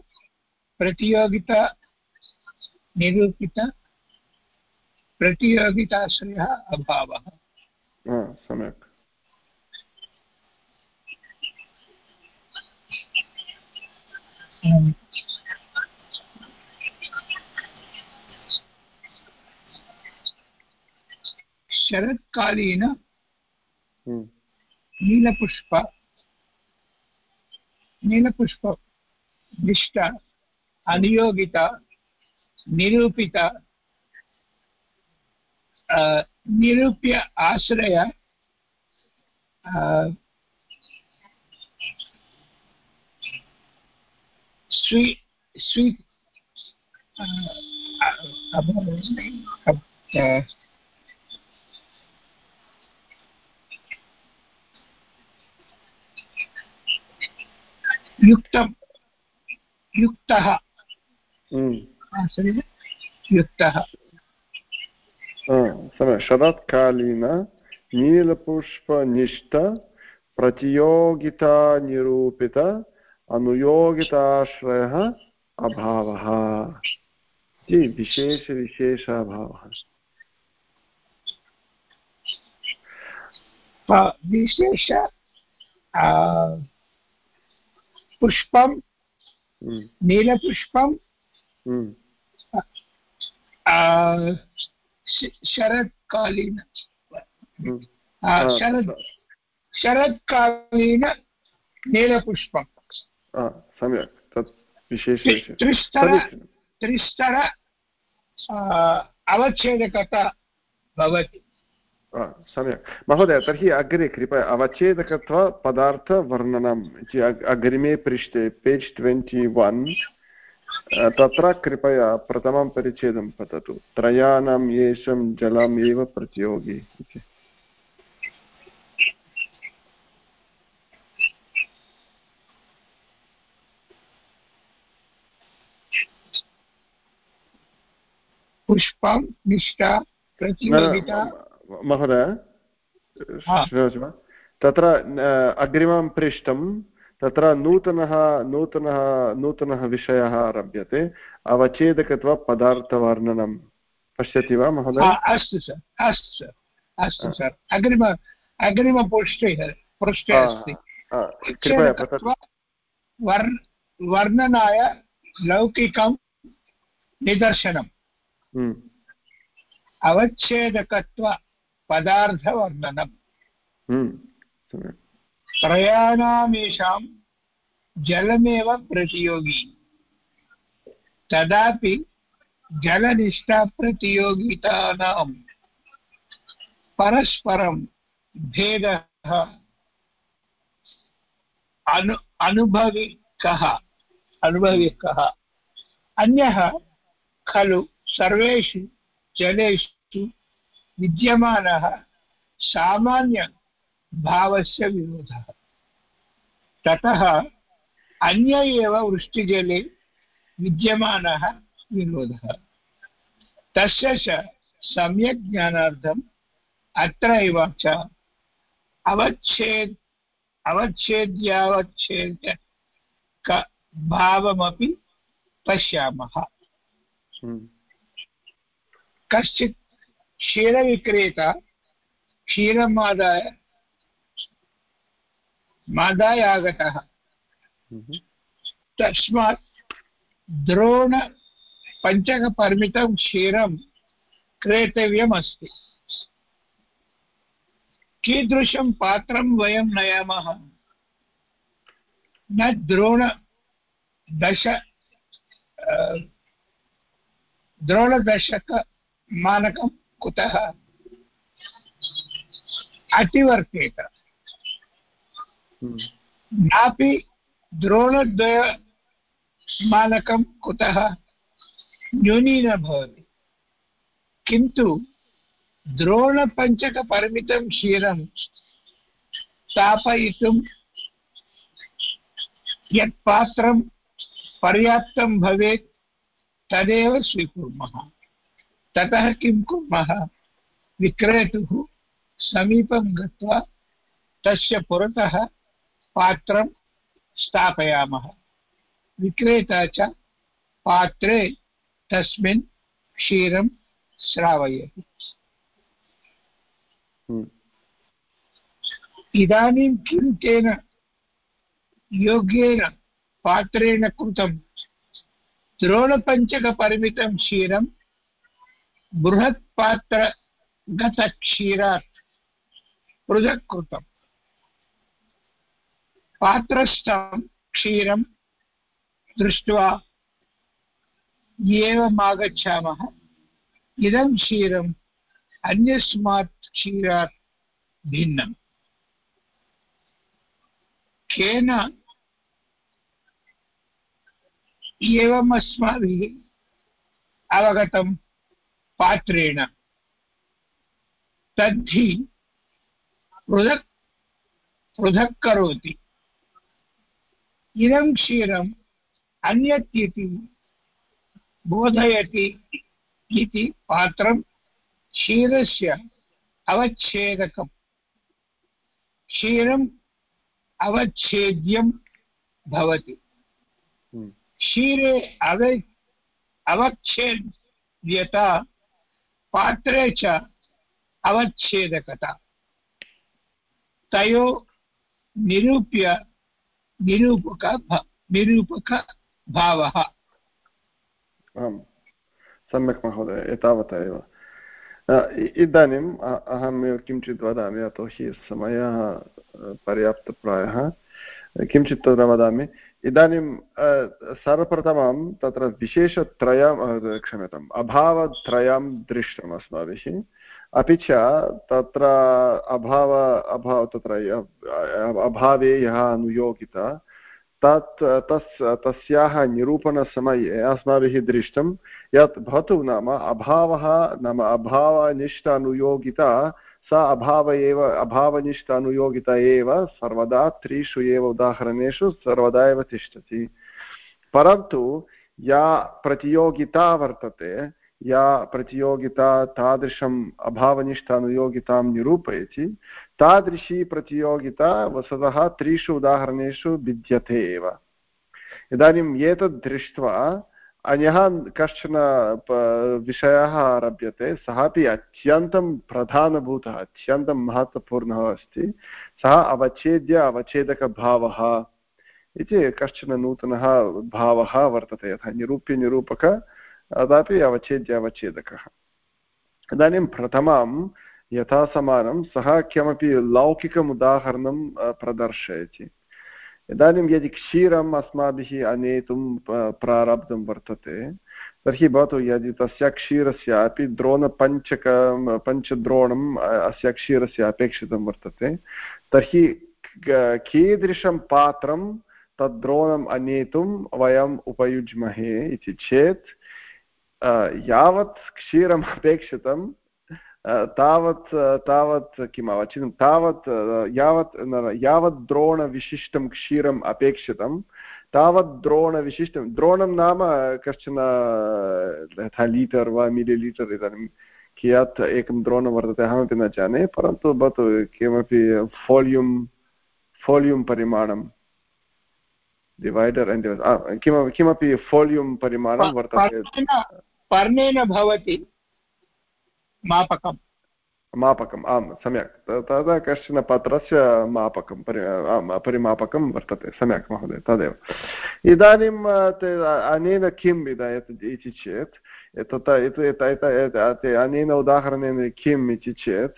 प्रतियोगिता निरूपित प्रतियोगिताश्रयः अभावः। सम्यक्। शरत्कालीन हम्म। नीलपुष्प नीलपुष्प निष्ठ अनियोगित निरूपित निरूप्य आश्रय स्वी स्वी युक्तं युक्तः युक्तः सम्यक् शरत्कालीन नीलपुष्पनिष्ठ प्रतियोगितानिरूपित अनुयोगिताश्रयः अभावः इति विशेषविशेष अभावः विशेष पुष्पं हम्म। नीलपुष्पं हम्म। शरत्कालीन हम्म। शरत् शरत्कालीन नीलपुष्पं सम्यक् तत् विशेष त्रिस्तर त्रिस्तर अवच्छेदकता भवति सम्यक् महोदय तर्हि अग्रे कृपया अवच्छेदकत्वपदार्थवर्णनम् इति अग्रिमे पृष्ठे पेज् ट्वेण्टि वन् तत्र कृपया प्रथमं परिच्छेदं पततु त्रयाणां येषं जलम् एव प्रतियोगी。इति पुष्पं निष्ठा प्रतियोगिता। महोदय शृणोति वा तत्र अग्रिमं पृष्ठं तत्र नूतनः नूतनः नूतनः विषयः आरभ्यते। अवच्छेदकत्वपदार्थवर्णनं पश्यति वा महोदय? अस्तु सर् अस्तु सर् अस्तु सर्। अग्रिम अग्रिमपृष्ठे पृष्ठे अस्ति। वर्णनाय लौकिकं निदर्शनम्। अवच्छेदकत्व पदार्थवर्णनम्। हम्म, त्रयाणामेषां जलमेव प्रतियोगी। तदापि जलनिष्ठाप्रतियोगितानां परस्परं भेदः अनु अनुभविकः अनुभविकः। अन्यः खलु सर्वेषु जलेषु विद्यमानः सामान्यभावस्य विरोधः। ततः अन्य एव वृष्टिजले विद्यमानः विरोधः। तस्य च सम्यक् ज्ञानार्थम् अत्रैव च अवच्छेद् अवच्छेद्यावच्छेद्य भावमपि पश्यामः। हम्म। कश्चित् क्षीरविक्रेता क्षीरम् आदाय मादाय आगतः तस्मात् द्रोणपञ्चकपरिमितं क्षीरं क्रेतव्यमस्ति। कीदृशं पात्रं वयं नयामः? न द्रोण दश द्रोणदशकमानकं कुतः? अतिवर्तेत। नापि द्रोणद्वयमानकं कुतः? न्यूनी न भवति। किन्तु द्रोणपञ्चकपरिमितं क्षीरं स्थापयितुं यत् पात्रं पर्याप्तं भवेत् तदेव स्वीकुर्मः। ततः किं कुर्मः? विक्रेतुः समीपं गत्वा तस्य पुरतः पात्रं स्थापयामः। विक्रेता च पात्रे तस्मिन् क्षीरं श्रावयति। हम्म। इदानीं किं तेन योग्येन पात्रेण कृतं द्रोणपञ्चकपरिमितं क्षीरं बृहत्पात्रगतक्षीरात् पृथक् कृतम् पात्रस्थं क्षीरं दृष्ट्वा एवमागच्छामः। इदं क्षीरम् अन्यस्मात् क्षीरात् भिन्नम्। केन एवम् अस्माभिः अवगतं पात्रेण। तद्धि पृथक् पृथक् करोति। इदं क्षीरम् अन्यत् इति बोधयति इति पात्रं क्षीरस्य अवच्छेदकम्। क्षीरम् अवच्छेद्यं भवति। हम्म। क्षीरे अव अवच्छेद्यता पात्रे च अवच्छेदकता। तयो निरूप्य निरूपक निरूपकभावः आम्, सम्यक् महोदय, एतावता एव। इदानीम् अहं किञ्चित् वदामि, यतोहि समयः पर्याप्तप्रायः। किञ्चित् तत्र वदामि इदानीं सर्वप्रथमं तत्र विशेषत्रयं क्षम्यताम्, अभावत्रयं दृष्टम् अस्माभिः। अपि च तत्र अभाव अभाव तत्र अभावे यः अनुयोगिता, तत्, तस्, तस्याः निरूपणसमये अस्माभिः दृष्टं, यत् भवतु नाम अभावः, नाम अभावनिष्ठ अनुयोगिता सा अभाव एव, अभावनिष्ठ अनुयोगिता एव, सर्वदा त्रिषु एव उदाहरणेषु सर्वदा एव तिष्ठति। परन्तु या प्रतियोगिता वर्तते, या प्रतियोगिता तादृशम् अभावनिष्ठानुयोगितां निरूपयति, तादृशी प्रतियोगिता वस्तुतः त्रिषु उदाहरणेषु विद्यते एव। इदानीम् एतद् दृष्ट्वा अन्यः कश्चन विषयः आरभ्यते सः अपि अत्यन्तं प्रधानभूतः अत्यन्तं महत्त्वपूर्णः अस्ति सः अवच्छेद्य अवच्छेदकभावः इति कश्चन नूतनः भावः वर्तते यथा निरूप्यनिरूपक तदापि अवच्छेद्य अवच्छेदकः इदानीं प्रथमं यथा समानं सः किमपि लौकिकम् उदाहरणं प्रदर्शयति इदानीं यदि क्षीरम् अस्माभिः आनेतुं प्रारब्धं वर्तते, तर्हि भवतु यदि तस्य क्षीरस्य अपि द्रोणपञ्चकं, पञ्चद्रोणम् अस्य क्षीरस्य अपेक्षितं वर्तते, तर्हि कीदृशं पात्रं तद्द्रोणम् आनेतुं वयम् उपयुज्महे इति चेत् यावत् क्षीरम् अपेक्षितं तावत् तावत् किम् अवचितं तावत् यावत् यावत् द्रोणविशिष्टं क्षीरम् अपेक्षितं तावत् द्रोणविशिष्टं द्रोणं नाम कश्चन यथा लीटर् वा मिलि लीटर् इदानीं कियत् एकं द्रोणं वर्तते अहमपि न जाने परन्तु भवतु किमपि फोल्यूम् फोल्यूम् परिमाणं डिवैडर् किमपि किमपि फोल्यूम् परिमाणं वर्तते पर्णेन भवति मापकं मापकम्, आम्, सम्यक्। तदा कश्चन पत्रस्य मापकं, परि परिमापकं वर्तते। सम्यक्, महोदय, तदेव। इदानीं अनेन किम् इति चेत् तथा अनेन उदाहरणेन किम् इति चेत्,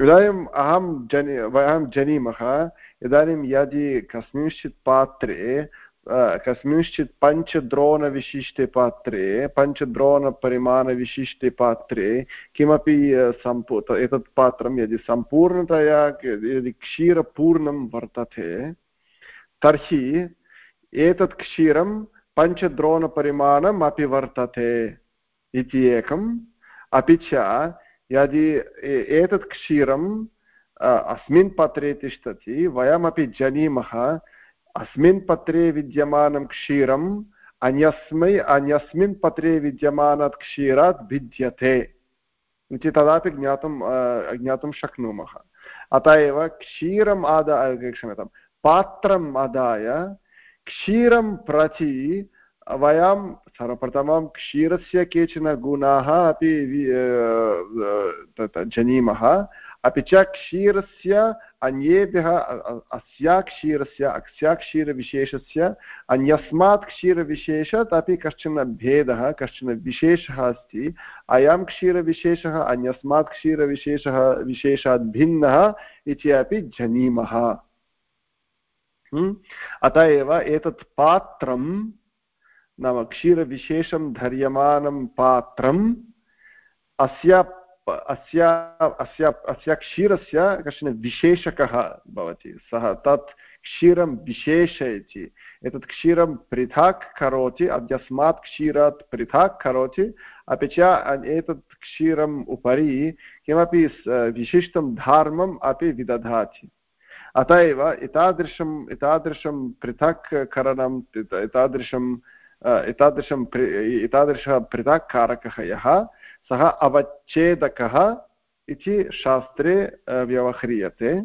इदानीम् अहं जनि, वयं जानीमः। इदानीं यदि कस्मिंश्चित् पात्रे कस्मिंश्चित् पञ्चद्रोणविशिष्टे पात्रे पञ्चद्रोणपरिमाणविशिष्टे पात्रे किमपि सम्पू एतत् पात्रं यदि सम्पूर्णतया यदि क्षीरपूर्णं वर्तते तर्हि एतत् क्षीरं पञ्चद्रोणपरिमाणम् अपि वर्तते इति एकम् अपि च यदि एतत् क्षीरम् अस्मिन् पत्रे तिष्ठति वयमपि जानीमः अस्मिन् पत्रे विद्यमानं क्षीरम् अन्यस्मै अन्यस्मिन् पत्रे विद्यमानात् क्षीरात् भिद्यते इति तदापि ज्ञातुं ज्ञातुं शक्नुमः अतः एव क्षीरम् आदाय क्षम्यतां पात्रम् आदाय क्षीरं प्रति वयं सर्वप्रथमं क्षीरस्य केचन गुणाः अपि जानीमः अपि च क्षीरस्य अन्येभ्यः अस्या क्षीरस्य अस्या क्षीरविशेषस्य अन्यस्मात् क्षीरविशेषात् अपि कश्चन भेदः, कश्चन विशेषः अस्ति। अयं क्षीरविशेषः अन्यस्मात् क्षीरविशेषः, विशेषात् भिन्नः इति अपि जानीमः। अतः एव एतत् पात्रं, नाम क्षीरविशेषं धर्यमानं पात्रम् अस्य अस्य अस्य अस्य क्षीरस्य कश्चन विशेषकः भवति। सः तत् क्षीरं विशेषयति। एतत् क्षीरं पृथक् करोति, अद्यस्मात् क्षीरात् पृथक् करोति। अपि च एतत् क्षीरम् उपरि किमपि विशिष्टं धर्मम् अपि विदधाति। अत एव एतादृशम्, एतादृशं पृथक् करणम् एतादृशं एतादृशं एतादृशः पृथक् कारकः यः सः अवच्छेदकः इति शास्त्रे व्यवह्रियते।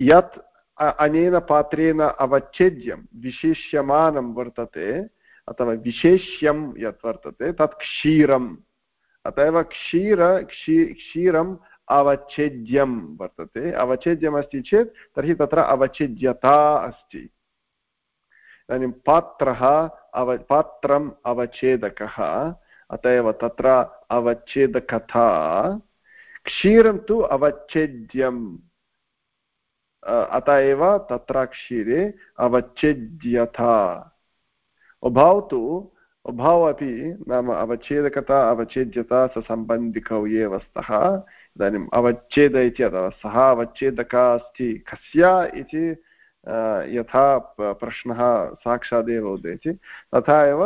यत् अनेन पात्रेण अवच्छेद्यं, विशेष्यमानं वर्तते, अथवा विशेष्यं यत् वर्तते, तत् क्षीरम्। अत एव क्षीर, क्षी, क्षीरम् अवच्छेद्यं वर्तते। अवच्छेद्यमस्ति चेत्, तर्हि तत्र अवच्छेद्यता अस्ति। इदानीं पात्रः अव, पात्रम् अवच्छेदकः, अत एव तत्र अवच्छेदकथा क्षीरं तु अवच्छेद्यम्। अत एव तत्र क्षीरे अवच्छेद्यथा। उभौ तु उभौ अपि नाम अवच्छेदकता, अवच्छेद्यता ससम्बन्धिकौ एव स्तः इदानीम् अवच्छेद इति अथवा सः अवच्छेदकः अस्ति। कस्य इति यथा प्रश्नः साक्षादेव उदेति। तथा एव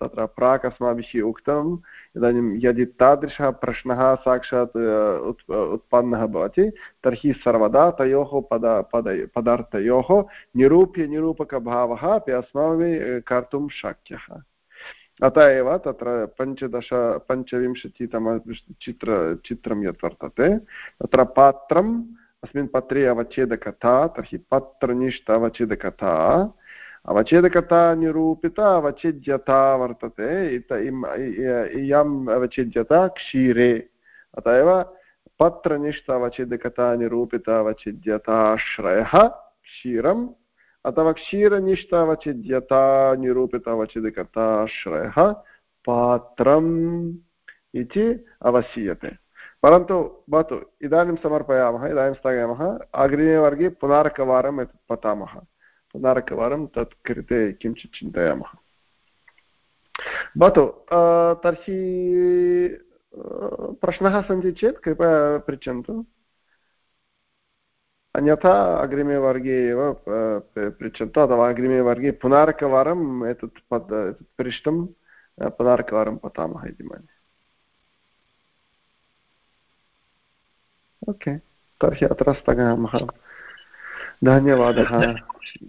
तत्र प्राक् अस्माभिः उक्तम् इदानीं यदि तादृशः प्रश्नः साक्षात् उत् उत्पन्नः भवति, तर्हि सर्वदा तयोः पद पद, पदार्थयोः निरूप्यनिरूपकभावः अपि अस्माभिः कर्तुं शक्यः। अतः एव तत्र पञ्चदश पञ्चविंशतितम चित्र यत् वर्तते, तत्र पात्रं अस्मिन् पत्रे अवच्छेदकथा, तर्हि पत्रनिष्ठ अवच्छेदकथा। अवच्छेदकथा निरूपिता अवच्छेद्यता वर्तते। इयम् अवच्छेद्यता क्षीरे। अत एव पत्रनिष्ठ अवच्छेदकता निरूपिता अवच्छेद्यताश्रयः क्षीरम्। अथवा क्षीरनिष्ठ अवच्छेद्यता निरूपित अवच्छेदकताश्रयः पात्रम् इति अवसीयते परन्तु भवतु इदानीं समर्पयामः, इदानीं स्थगयामः। अग्रिमे वर्गे पुनरेकवारम् एतत् पठामः। पुनरेकवारं तत् कृते किञ्चित् चिन्तयामः। भवतु तर्हि प्रश्नाः सन्ति चेत् कृपया पृच्छन्तु। अन्यथा अग्रिमे वर्गे एव पृच्छन्तु। अथवा अग्रिमे वर्गे पुनरेकवारम् एतत् पद पृष्टं पुनरेकवारं पठामः इति मन्ये। ओके तर्हि अत्र स्थगयामः धन्यवादः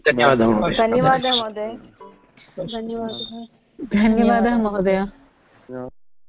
धन्यवादः धन्यवादः महोदय धन्यवादः महोदय